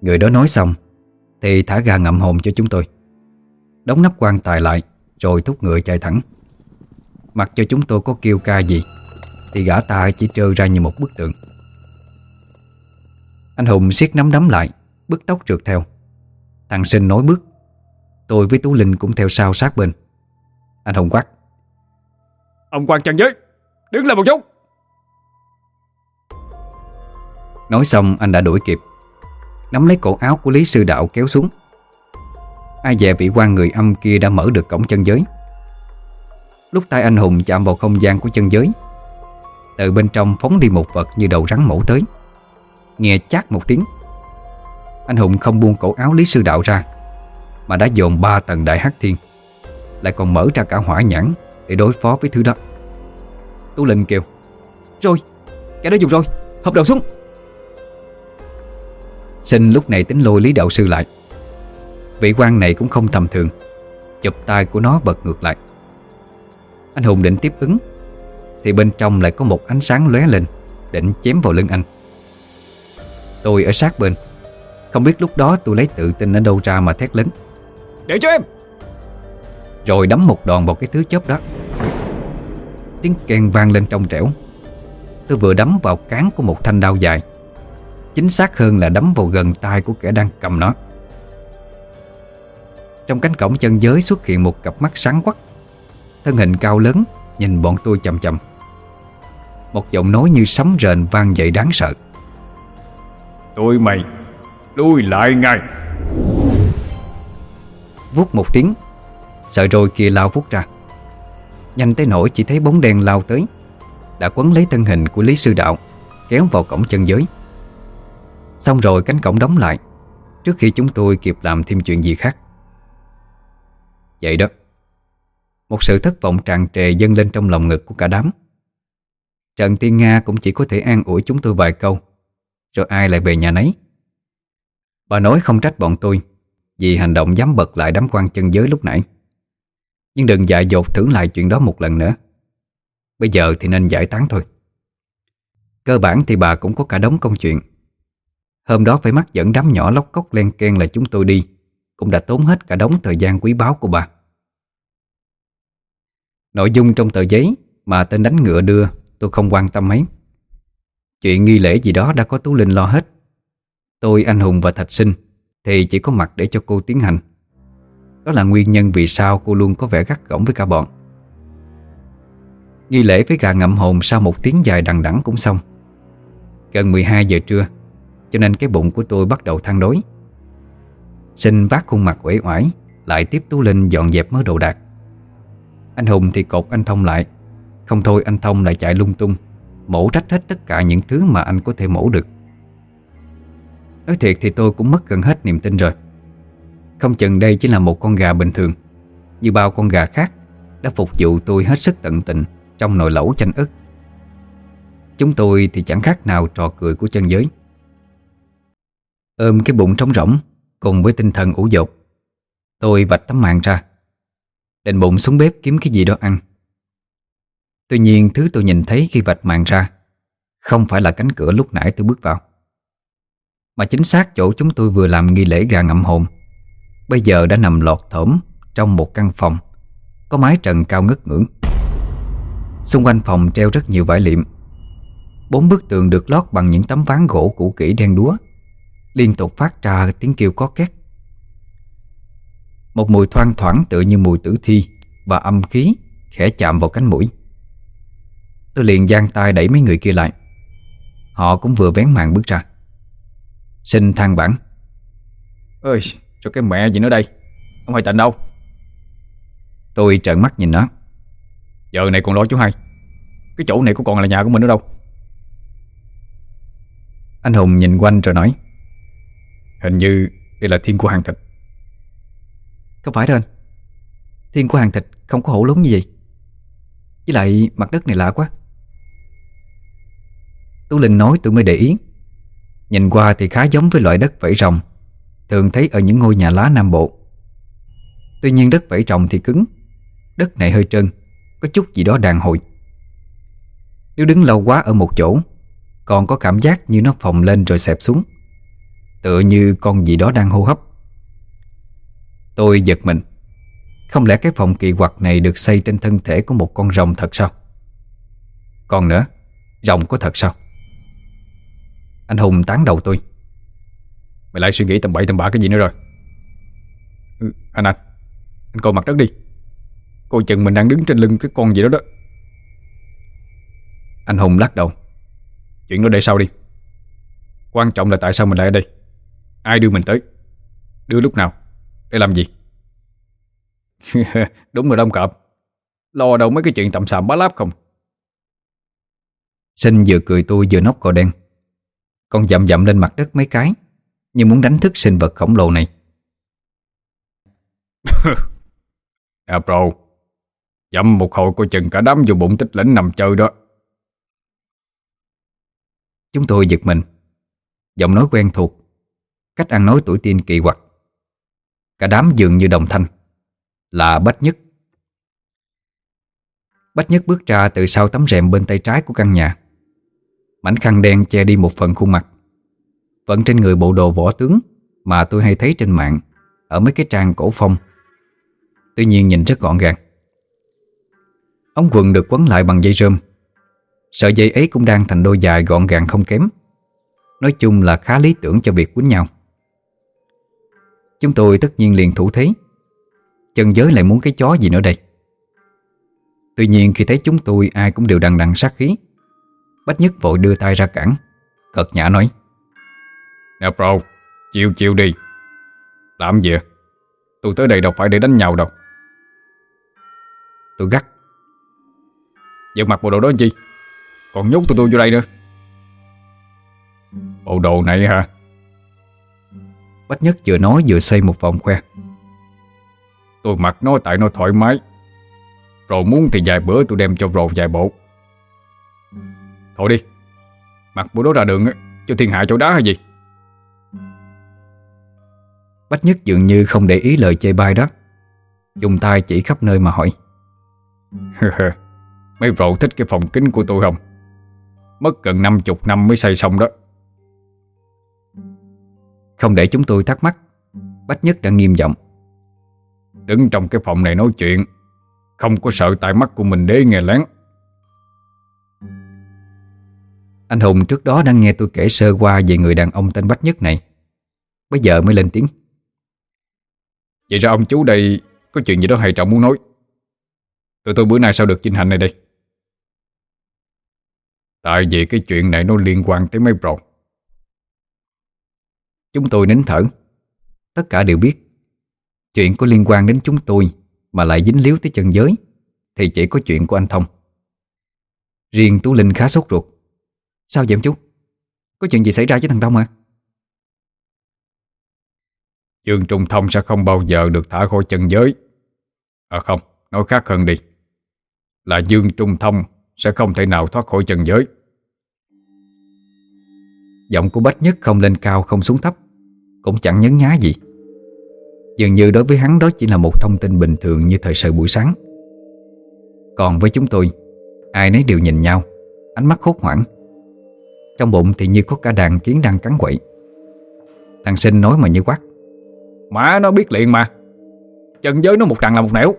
Người đó nói xong, Thì thả gà ngậm hồn cho chúng tôi. Đóng nắp quan tài lại Rồi thúc ngựa chạy thẳng. Mặc cho chúng tôi có kêu ca gì Thì gã ta chỉ trơ ra như một bức tượng. Anh Hùng siết nắm đấm lại Bức tóc trượt theo. Thằng sinh nói bước Tôi với Tú Linh cũng theo sau sát bên. Anh Hùng quát Ông quan chân giới Đứng lại một chút. Nói xong anh đã đuổi kịp. Nắm lấy cổ áo của Lý Sư Đạo kéo xuống Ai dè vị quan người âm kia đã mở được cổng chân giới. Lúc tay anh Hùng chạm vào không gian của chân giới Từ bên trong phóng đi một vật như đầu rắn mổ tới. Nghe chát một tiếng Anh Hùng không buông cổ áo Lý Sư Đạo ra mà đã dồn ba tầng đại hắc thiên Lại còn mở ra cả hỏa nhãn Để đối phó với thứ đó. Tu Linh kêu Rồi, kẻ đó dùng rồi, hợp đầu xuống. Xin lúc này tính lôi Lý Đạo Sư lại. Vị quan này cũng không tầm thường. Chụp tay của nó bật ngược lại. Anh Hùng định tiếp ứng Thì bên trong lại có một ánh sáng lóe lên Định chém vào lưng anh. Tôi ở sát bên. Không biết lúc đó tôi lấy tự tin ở đâu ra mà thét lớn. Để cho em! Rồi đấm một đòn vào cái thứ chớp đó. Tiếng kèn vang lên trong trẻo. Tôi vừa đấm vào cán của một thanh đao dài. Chính xác hơn là đấm vào gần tay của kẻ đang cầm nó Trong cánh cổng chân giới xuất hiện một cặp mắt sáng quắc. Thân hình cao lớn Nhìn bọn tôi chầm chầm Một giọng nói như sấm rền vang dậy đáng sợ. Tôi mày Lui lại ngay. Vút một tiếng Sợi rồi kia lao vút ra. Nhanh tới nỗi chỉ thấy bóng đen lao tới Đã quấn lấy thân hình của Lý Sư Đạo Kéo vào cổng chân giới. Xong rồi cánh cổng đóng lại Trước khi chúng tôi kịp làm thêm chuyện gì khác Vậy đó. Một sự thất vọng tràn trề dâng lên trong lòng ngực của cả đám. Trần Tiên Nga cũng chỉ có thể an ủi chúng tôi vài câu, Rồi ai lại về nhà nấy. Bà nói không trách bọn tôi Vì hành động dám bật lại đám quan chân giới lúc nãy. Nhưng đừng dại dột thử lại chuyện đó một lần nữa. Bây giờ thì nên giải tán thôi. Cơ bản thì bà cũng có cả đống công chuyện. Hôm đó phải mắc dẫn đám nhỏ lóc cốc len ken là chúng tôi đi, Cũng đã tốn hết cả đống thời gian quý báu của bà. Nội dung trong tờ giấy mà tên đánh ngựa đưa tôi không quan tâm mấy. Chuyện nghi lễ gì đó đã có Tú Linh lo hết. Tôi, anh Hùng và Thạch Sinh Thì chỉ có mặt để cho cô tiến hành. Đó là nguyên nhân vì sao cô luôn có vẻ gắt gỏng với cả bọn. Nghi lễ với gà ngậm hồn sau một tiếng dài đằng đẵng cũng xong. Gần 12 giờ trưa Cho nên cái bụng của tôi bắt đầu than đối. Sinh vác khuôn mặt uể oải Lại tiếp Tú Linh dọn dẹp mớ đồ đạc. Anh Hùng thì cột anh Thông lại. Không thôi anh Thông lại chạy lung tung, Mổ trách hết tất cả những thứ mà anh có thể mổ được. Nói thiệt thì tôi cũng mất gần hết niềm tin rồi. Không chừng đây chỉ là một con gà bình thường, Như bao con gà khác, Đã phục vụ tôi hết sức tận tình Trong nồi lẩu chanh ức. Chúng tôi thì chẳng khác nào trò cười của chân giới. Ôm cái bụng trống rỗng, Cùng với tinh thần ủ dột, Tôi vạch tấm mạng ra. Định bụng xuống bếp kiếm cái gì đó ăn. Tuy nhiên, thứ tôi nhìn thấy khi vạch màn ra, Không phải là cánh cửa lúc nãy tôi bước vào. Mà chính xác chỗ chúng tôi vừa làm nghi lễ gà ngậm hồn, Bây giờ đã nằm lọt thởm Trong một căn phòng, Có mái trần cao ngất ngưỡng. Xung quanh phòng treo rất nhiều vải liệm. Bốn bức tường được lót bằng những tấm ván gỗ cũ kỹ đen đúa, Liên tục phát ra tiếng kêu có két. Một mùi thoang thoảng tựa như mùi tử thi Và âm khí khẽ chạm vào cánh mũi. Tôi liền giang tay đẩy mấy người kia lại. Họ cũng vừa vén màn bước ra. Xin than bản Ơi, cho cái mẹ gì nữa đây? Ông Hoài Tịnh đâu. Tôi trợn mắt nhìn nó. Giờ này còn lo chú hai. Cái chỗ này có còn là nhà của mình nữa đâu. Anh Hùng nhìn quanh rồi nói. Hình như đây là thiên của hàng thịt không phải đâu anh? Thiên của hàng thịt không có hổ lúng như vậy. Với lại mặt đất này lạ quá. Tú Linh nói tôi mới để ý. Nhìn qua thì khá giống với loại đất vẫy rồng Thường thấy ở những ngôi nhà lá Nam Bộ. Tuy nhiên đất vẫy rồng thì cứng, Đất này hơi trơn, Có chút gì đó đàn hồi. Nếu đứng lâu quá ở một chỗ, Còn có cảm giác như nó phồng lên rồi xẹp xuống, Tựa như con gì đó đang hô hấp. Tôi giật mình. Không lẽ cái phòng kỳ quặc này được xây trên thân thể của một con rồng thật sao? Còn nữa, rồng có thật sao? Anh Hùng tán đầu tôi. Mày lại suy nghĩ tầm bậy tầm bạ cái gì nữa rồi? Ừ, Anh anh Anh coi mặt đất đi. Coi chừng mình đang đứng trên lưng cái con gì đó đó. Anh Hùng lắc đầu. Chuyện đó để sau đi. Quan trọng là tại sao mình lại ở đây? Ai đưa mình tới? Đưa lúc nào? Để làm gì? Đúng rồi đông cọp. Lo đâu mấy cái chuyện tầm xàm bá láp không? Sinh vừa cười tôi vừa nóc cò đen. Con dậm dậm lên mặt đất mấy cái Như muốn đánh thức sinh vật khổng lồ này. À bro. Dậm một hồi coi chừng cả đám vô bụng tích lĩnh nằm chơi đó. Chúng tôi giật mình. Giọng nói quen thuộc. Cách ăn nói tuổi tiên kỳ quặc Cả đám dường như đồng thanh. Là Bách Nhất. Bách Nhất bước ra từ sau tấm rèm bên tay trái của căn nhà. Mảnh khăn đen che đi một phần khuôn mặt. Vẫn trên người bộ đồ võ tướng Mà tôi hay thấy trên mạng, Ở mấy cái trang cổ phong. Tuy nhiên nhìn rất gọn gàng. Ống quần được quấn lại bằng dây rơm. Sợi dây ấy cũng đang thành đôi dài gọn gàng không kém. Nói chung là khá lý tưởng cho việc quýnh nhau. Chúng tôi tất nhiên liền thủ thế. Chân giới lại muốn cái chó gì nữa đây? Tuy nhiên khi thấy chúng tôi ai cũng đều đằng đằng sát khí. Bách Nhất vội đưa tay ra cản. Cợt nhã nói Nè bro, chịu chịu đi. Làm gì? Tôi tới đây đâu phải để đánh nhau đâu. Tôi gắt. Giờ mặc bộ đồ đó làm chi Còn nhốt tụi tôi vô đây nữa. Bộ đồ này hả Bách Nhất vừa nói vừa xoay một vòng khoe. Tôi mặc nó tại nó thoải mái. Rồi muốn thì vài bữa tôi đem cho rồ vài bộ. Thôi đi Mặc bộ đó ra đường cho thiên hạ chỗ đá hay gì? Bách Nhất dường như không để ý lời chê bai đó. Dùng tay chỉ khắp nơi mà hỏi. Mấy rộ thích cái phòng kính của tôi không? Mất gần 50 năm mới xây xong đó không để chúng tôi thắc mắc, Bách Nhất đã nghiêm giọng. Đứng trong cái phòng này nói chuyện, Không có sợ tai mắt của mình đế nghe lén. Anh Hùng trước đó đang nghe tôi kể sơ qua Về người đàn ông tên Bách Nhất này. Bây giờ mới lên tiếng. Vậy ra ông chú đây Có chuyện gì đó hay trọng muốn nói? Tụi tôi bữa nay sao được chinh hành này đây? Tại vì cái chuyện này nó liên quan tới mấy bro Chúng tôi nín thở. Tất cả đều biết Chuyện có liên quan đến chúng tôi Mà lại dính líu tới chân giới Thì chỉ có chuyện của anh Thông. Riêng Tú Linh khá sốt ruột. Sao vậy em chú? Có chuyện gì xảy ra với thằng Thông à? Dương Trung Thông sẽ không bao giờ được thả khỏi chân giới. À không, nói khác hơn đi. Là Dương Trung Thông sẽ không thể nào thoát khỏi chân giới. Giọng của Bách Nhất không lên cao không xuống thấp cũng chẳng nhấn nhá gì. Dường như đối với hắn đó chỉ là một thông tin bình thường như thời sự buổi sáng. Còn với chúng tôi, Ai nấy đều nhìn nhau, Ánh mắt hốt hoảng. Trong bụng thì như có cả đàn kiến đang cắn quậy. Thằng sinh nói mà như quát, Má nó biết liền mà. Chân giới nó một trận là một nẻo.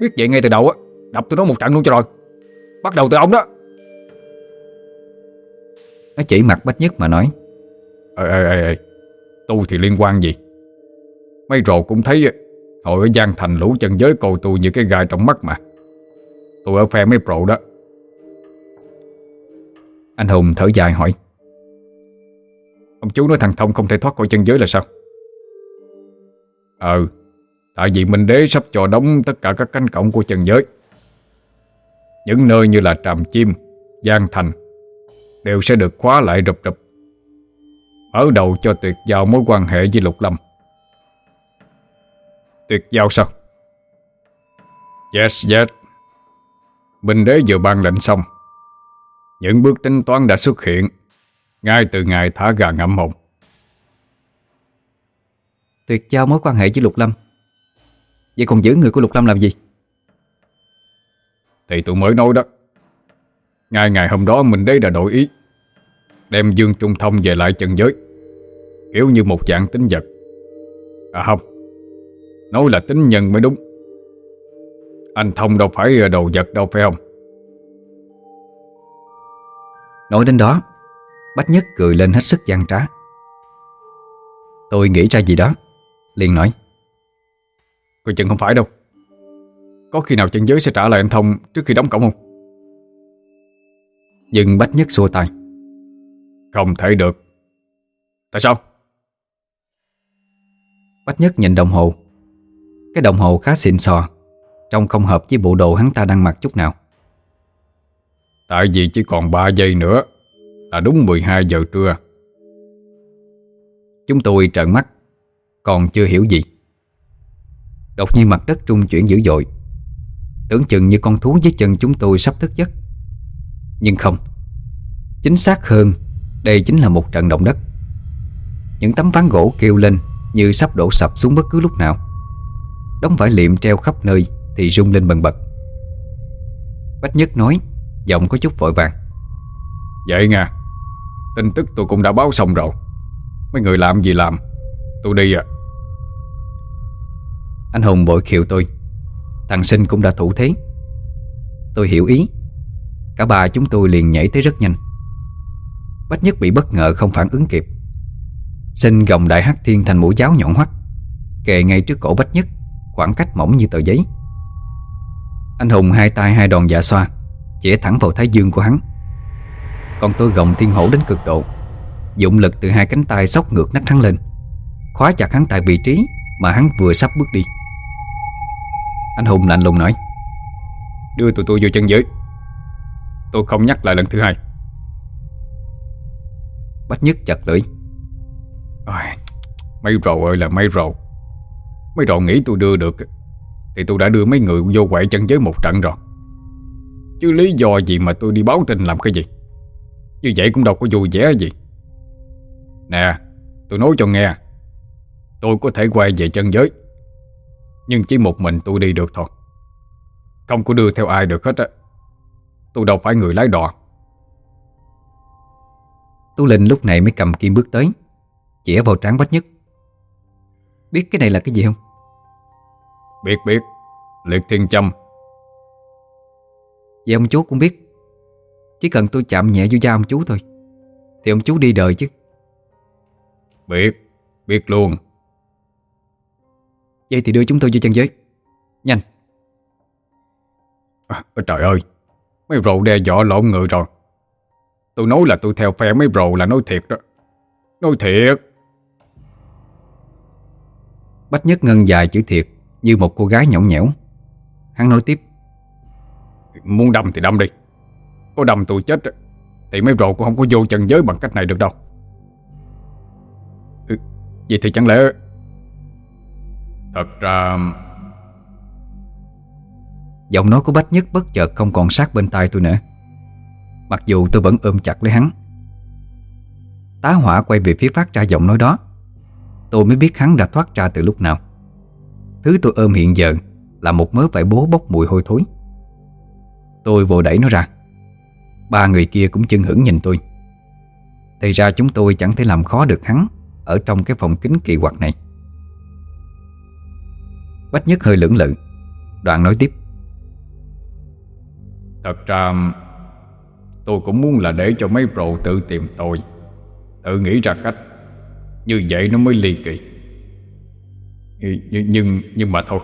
Biết vậy ngay từ đầu á, Đập tụi nó một trận luôn cho rồi. Bắt đầu từ ông đó. Nó chỉ mặt Bách Nhất mà nói, Ê ê ê ê Tu thì liên quan gì? Mấy rồ cũng thấy Hồi ở Giang Thành lũ chân giới cầu tu như cái gai trong mắt mà. Tôi ở phe mấy pro đó. Anh Hùng thở dài hỏi Ông chú nói thằng Thông không thể thoát khỏi chân giới là sao? Ừ Tại vì Minh Đế sắp cho đóng tất cả các cánh cổng của chân giới. Những nơi như là Tràm Chim, Giang Thành Đều sẽ được khóa lại rụp rụp Mở đầu cho tuyệt giao mối quan hệ với Lục Lâm. Tuyệt giao sao? Yes, yes. Minh Đế vừa ban lệnh xong Những bước tính toán đã xuất hiện Ngay từ ngày thả gà ngậm hồn. Tuyệt giao mối quan hệ với Lục Lâm? Vậy còn giữ người của Lục Lâm làm gì? Thì tôi mới nói đó. Ngay ngày hôm đó mình đế đã đổi ý Đem Dương Trung Thông về lại chân giới Kiểu như một dạng tính vật. À không Nói là tính nhân mới đúng. Anh Thông đâu phải đồ vật đâu phải không? Nói đến đó Bách Nhất cười lên hết sức gian trá. Tôi nghĩ ra gì đó liền nói. Coi chừng không phải đâu. Có khi nào chân giới sẽ trả lại anh Thông Trước khi đóng cổng không? Nhưng Bách Nhất xua tay. Không thể được. Tại sao Bách Nhất nhìn đồng hồ. Cái đồng hồ khá xịn sò Trông không hợp với bộ đồ hắn ta đang mặc chút nào. Tại vì chỉ còn 3 giây nữa Là đúng 12 giờ trưa. Chúng tôi trợn mắt Còn chưa hiểu gì. Đột nhiên mặt đất trung chuyển dữ dội. Tưởng chừng như con thú dưới chân chúng tôi sắp thức giấc. Nhưng không Chính xác hơn Đây chính là một trận động đất. Những tấm ván gỗ kêu lên Như sắp đổ sập xuống bất cứ lúc nào. Đống vải liệm treo khắp nơi Thì rung lên bần bật. Bách Nhất nói Giọng có chút vội vàng. Vậy nha Tin tức tôi cũng đã báo xong rồi. Mấy người làm gì làm tôi đi à. Anh Hùng bội khiệu tôi. Thằng Sinh cũng đã thủ thế. Tôi hiểu ý. Cả ba chúng tôi liền nhảy tới rất nhanh. Bách Nhất bị bất ngờ không phản ứng kịp Sinh gồng đại hắc thiên thành mũi giáo nhọn hoắt. Kề ngay trước cổ Bách Nhất, Khoảng cách mỏng như tờ giấy. Anh Hùng hai tay hai đòn dạ xoa Chỉa thẳng vào thái dương của hắn. Còn tôi gồng thiên hổ đến cực độ, Dụng lực từ hai cánh tay sóc ngược nách hắn lên, Khóa chặt hắn tại vị trí Mà hắn vừa sắp bước đi. Anh Hùng lạnh lùng nói, Đưa tụi tôi vô chân giới. Tôi không nhắc lại lần thứ hai. Bách Nhất chặt lưỡi. Ôi, Mấy rồ ơi là mấy rồ. Mấy rồ nghĩ tôi đưa được Thì tôi đã đưa mấy người vô quậy chân giới một trận rồi. Chứ lý do gì mà tôi đi báo tin làm cái gì? Như vậy cũng đâu có vui vẻ gì. Nè Tôi nói cho nghe Tôi có thể quay về chân giới Nhưng chỉ một mình tôi đi được thôi. Không có đưa theo ai được hết á. Tôi đâu phải người lái đò. Tu Linh lúc này mới cầm kim bước tới. Chỉa vào trán Bách Nhất. Biết cái này là cái gì không? Biết biết. Liệt thiên châm. Vậy ông chú cũng biết. Chỉ cần tôi chạm nhẹ vô da ông chú thôi Thì ông chú đi đời chứ. Biết Biết luôn. Vậy thì đưa chúng tôi vô chân giới. Nhanh. À, Trời ơi Mấy rồ đe dọa lộn người rồi. Tôi nói là tôi theo phe mấy rồ là nói thiệt đó. Nói thiệt Bách Nhất ngân dài chữ thiệt Như một cô gái nhõng nhẽo. Hắn nói tiếp. Muốn đâm thì đâm đi. Có đâm tôi chết Thì mấy rồ cũng không có vô chân giới bằng cách này được đâu. Ừ, Vậy thì chẳng lẽ Thật ra Giọng nói của Bách Nhất bất chợt không còn sát bên tai tôi nữa. Mặc dù tôi vẫn ôm chặt lấy hắn. Tá hỏa quay về phía phát ra giọng nói đó Tôi mới biết hắn đã thoát ra từ lúc nào. Thứ tôi ôm hiện giờ Là một mớ vải bố bốc mùi hôi thối. Tôi vội đẩy nó ra. Ba người kia cũng chưng hững nhìn tôi. Thì ra chúng tôi chẳng thể làm khó được hắn Ở trong cái phòng kính kỳ quặc này. Bách Nhất hơi lưỡng lự. Đoạn nói tiếp. Thật ra, Tôi cũng muốn là để cho mấy pro tự tìm tôi. Tự nghĩ ra cách. Như vậy nó mới ly kỳ. Nhưng, nhưng, mà thôi.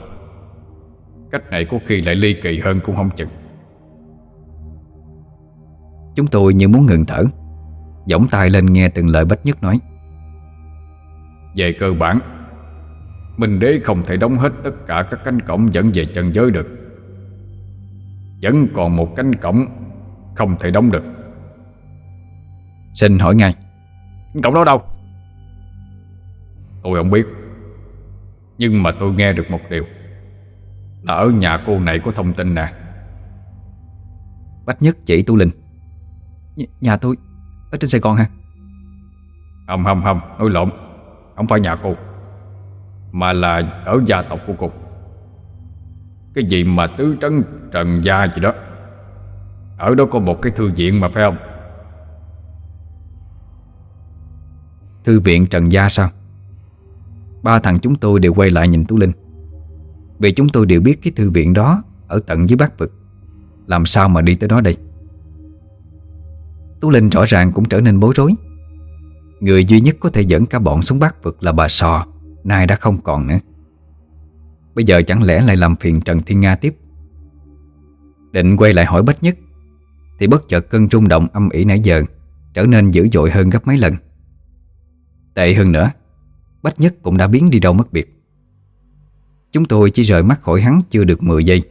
Cách này có khi lại ly kỳ hơn cũng không chừng. Chúng tôi như muốn ngừng thở. Giọng tay lên nghe từng lời Bách Nhất nói. Về cơ bản Minh đế không thể đóng hết tất cả các cánh cổng dẫn về chân giới được. Vẫn còn một cánh cổng Không thể đóng được. Xin hỏi ngay Cổng đó đâu Tôi không biết. Nhưng mà tôi nghe được một điều. Là ở nhà cô này có thông tin nè. Bách Nhất chỉ Tu Linh. Nh Nhà tôi Ở trên Sài Gòn hả? Không không không Nói lộn. Không phải nhà cô Mà là ở gia tộc của cô. Cái gì mà tứ trấn trần gia gì đó. Ở đó có một cái thư viện mà phải không? Thư viện Trần Gia sao Ba thằng chúng tôi đều quay lại nhìn Tú Linh. Vì chúng tôi đều biết cái thư viện đó Ở tận dưới bát vực. Làm sao mà đi tới đó đây? Tú Linh rõ ràng cũng trở nên bối rối. Người duy nhất có thể dẫn cả bọn xuống bát vực là bà Sò, Nay đã không còn nữa. Bây giờ chẳng lẽ lại làm phiền Trần Thiên Nga tiếp? Định quay lại hỏi Bách Nhất, Thì bất chợt cơn rung động âm ỉ nãy giờ Trở nên dữ dội hơn gấp mấy lần. Tệ hơn nữa Bách Nhất cũng đã biến đi đâu mất biệt. Chúng tôi chỉ rời mắt khỏi hắn chưa được 10 giây,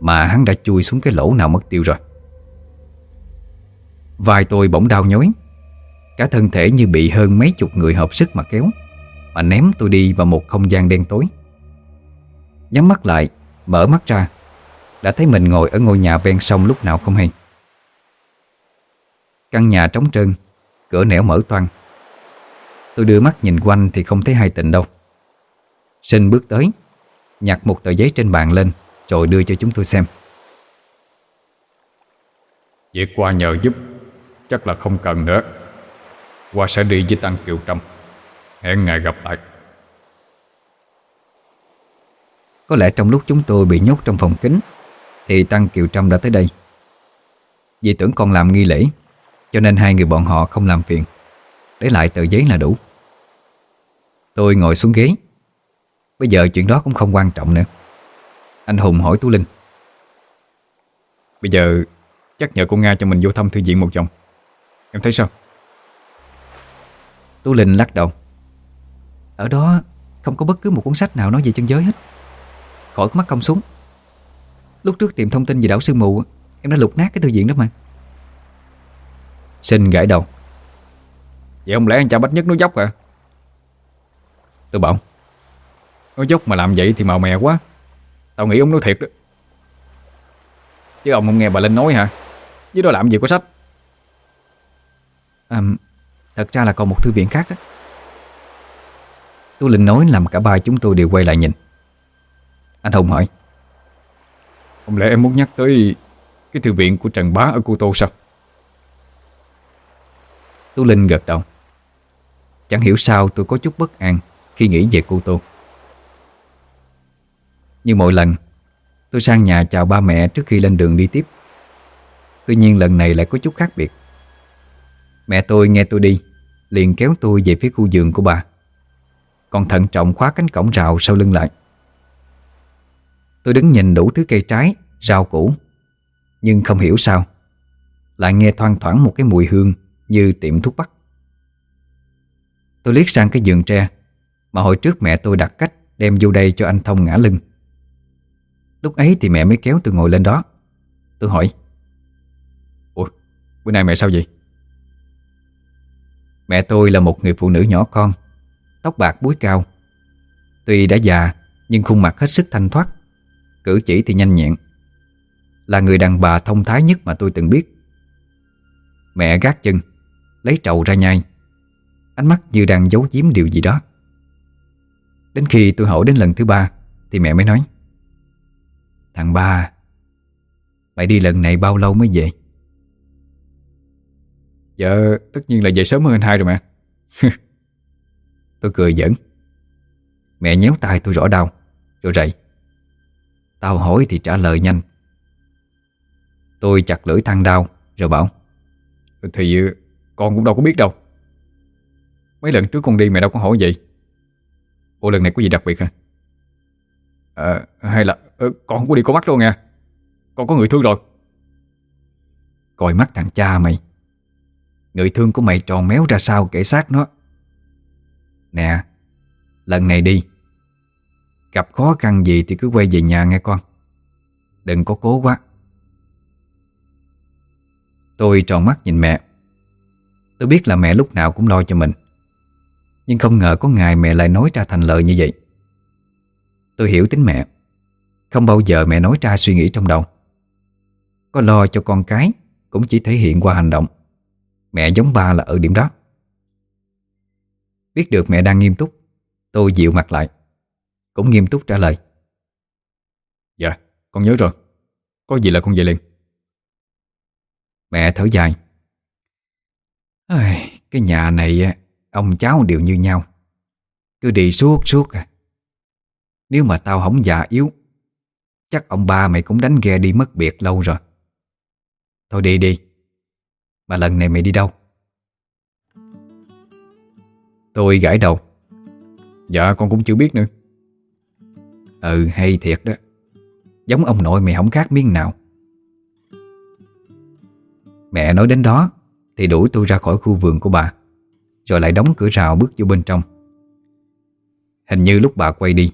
Mà hắn đã chui xuống cái lỗ nào mất tiêu rồi. Vai tôi bỗng đau nhói. Cả thân thể như bị hơn mấy chục người hợp sức mà kéo, Mà ném tôi đi vào một không gian đen tối. Nhắm mắt lại, Mở mắt ra, Đã thấy mình ngồi ở ngôi nhà ven sông lúc nào không hay. Căn nhà trống trơn, Cửa nẻo mở toang. Tôi đưa mắt nhìn quanh thì không thấy hai tịnh đâu. Sinh bước tới Nhặt một tờ giấy trên bàn lên Rồi đưa cho chúng tôi xem. Việc qua nhờ giúp Chắc là không cần nữa. Qua sẽ đi với Tăng Kiều Trâm. Hẹn ngày gặp lại. Có lẽ trong lúc chúng tôi bị nhốt trong phòng kính Thì Tăng Kiều Trâm đã tới đây. Vì tưởng còn làm nghi lễ Cho nên hai người bọn họ không làm phiền. Để lại tờ giấy là đủ Tôi ngồi xuống ghế. Bây giờ chuyện đó cũng không quan trọng nữa. Anh Hùng hỏi Tú Linh. Bây giờ chắc nhờ cô Nga cho mình vô thăm thư viện một vòng. Em thấy sao? Tú Linh lắc đầu. Ở đó không có bất cứ một cuốn sách nào nói về chân giới hết. Khỏi có mắt công xuống. Lúc trước tìm thông tin về đảo Sương Mù Em đã lục nát cái thư viện đó mà. Sinh gãi đầu. Vậy không lẽ anh cha bách nhất nó dốc à? Tôi bảo Nó dốc mà làm vậy thì màu mè quá. Tao nghĩ ông nói thiệt đó. Chứ ông không nghe bà Linh nói hả? Chứ đó làm gì có sách. À, Thật ra là còn một thư viện khác đó. Tú Linh nói làm cả ba chúng tôi đều quay lại nhìn. Anh Hùng hỏi Không lẽ em muốn nhắc tới Cái thư viện của Trần Bá ở Cô Tô sao? Tú Linh gật đầu Chẳng hiểu sao tôi có chút bất an khi nghĩ về cô Tô. Như mọi lần Tôi sang nhà chào ba mẹ trước khi lên đường đi tiếp. Tuy nhiên lần này lại có chút khác biệt. Mẹ tôi nghe tôi đi Liền kéo tôi về phía khu giường của bà. Còn thận trọng khóa cánh cổng rào sau lưng lại. Tôi đứng nhìn đủ thứ cây trái, rau củ Nhưng không hiểu sao Lại nghe thoang thoảng một cái mùi hương Như tiệm thuốc bắc. Tôi liếc sang cái giường tre mà hồi trước mẹ tôi đặt cách Đem vô đây cho anh thông ngã lưng. Lúc ấy thì mẹ mới kéo tôi ngồi lên đó. Tôi hỏi Ủa, bữa nay mẹ sao vậy? Mẹ tôi là một người phụ nữ nhỏ con Tóc bạc búi cao. Tuy đã già Nhưng khuôn mặt hết sức thanh thoát Cử chỉ thì nhanh nhẹn. Là người đàn bà thông thái nhất mà tôi từng biết. Mẹ gác chân Lấy trầu ra nhai. Ánh mắt như đang giấu giếm điều gì đó. Đến khi tôi hỏi đến lần thứ ba, Thì mẹ mới nói, Thằng ba, Mày đi lần này bao lâu mới về? Dạ tất nhiên là về sớm hơn anh hai rồi mẹ. Tôi cười giỡn. Mẹ nhéo tay tôi rõ đau, Rồi rậy Tao hỏi thì trả lời nhanh. Tôi chặt lưỡi thăng đau, Rồi bảo, Thì, con cũng đâu có biết đâu. Mấy lần trước con đi mẹ đâu có hỏi vậy. Ủa lần này có gì đặc biệt hả? À, Hay là ờ, Con không có đi có mắt đâu nha Con có người thương rồi. Coi mắt thằng cha mày. Người thương của mày tròn méo ra sao kể xác nó. Nè Lần này đi. Gặp khó khăn gì thì cứ quay về nhà nghe con. Đừng có cố quá. Tôi tròn mắt nhìn mẹ. Tôi biết là mẹ lúc nào cũng lo cho mình. Nhưng không ngờ có ngày mẹ lại nói ra thành lời như vậy. Tôi hiểu tính mẹ. Không bao giờ mẹ nói ra suy nghĩ trong đầu. Có lo cho con cái Cũng chỉ thể hiện qua hành động. Mẹ giống ba là ở điểm đó. Biết được mẹ đang nghiêm túc Tôi dịu mặt lại Cũng nghiêm túc trả lời. Dạ, con nhớ rồi. Có gì là con về liền. Mẹ thở dài. Cái nhà này Ông cháu đều như nhau. Cứ đi suốt suốt à. Nếu mà tao không già yếu, Chắc ông ba mày cũng đánh ghe đi mất biệt lâu rồi. Thôi đi đi, Mà lần này mày đi đâu? Tôi gãi đầu. Dạ con cũng chưa biết nữa. Ừ hay thiệt đó. Giống ông nội mày không khác miếng nào. Mẹ nói đến đó, Thì đuổi tôi ra khỏi khu vườn của bà. Rồi lại đóng cửa rào bước vô bên trong. Hình như lúc bà quay đi,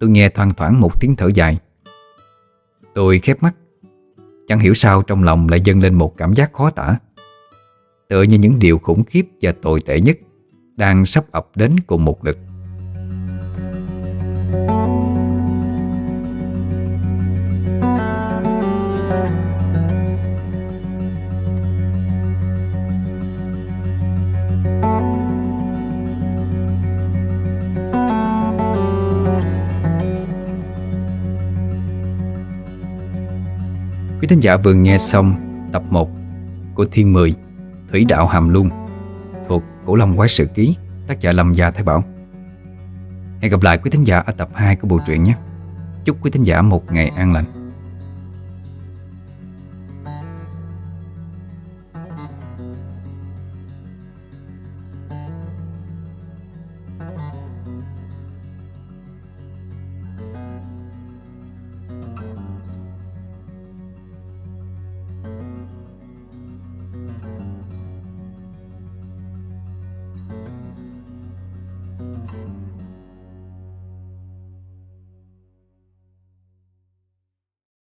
Tôi nghe thoang thoảng một tiếng thở dài. Tôi khép mắt, Chẳng hiểu sao trong lòng lại dâng lên một cảm giác khó tả. Tựa như những điều khủng khiếp và tồi tệ nhất Đang sắp ập đến cùng một lượt Quý thính giả vừa nghe xong tập 1 của Thiên Mười, Thủy Đạo Hàm Luân thuộc Cổ Long Quái Sự Ký, tác giả Lâm Gia Thái Bảo. Hẹn gặp lại quý thính giả ở tập 2 của bộ truyện nhé. Chúc quý thính giả một ngày an lành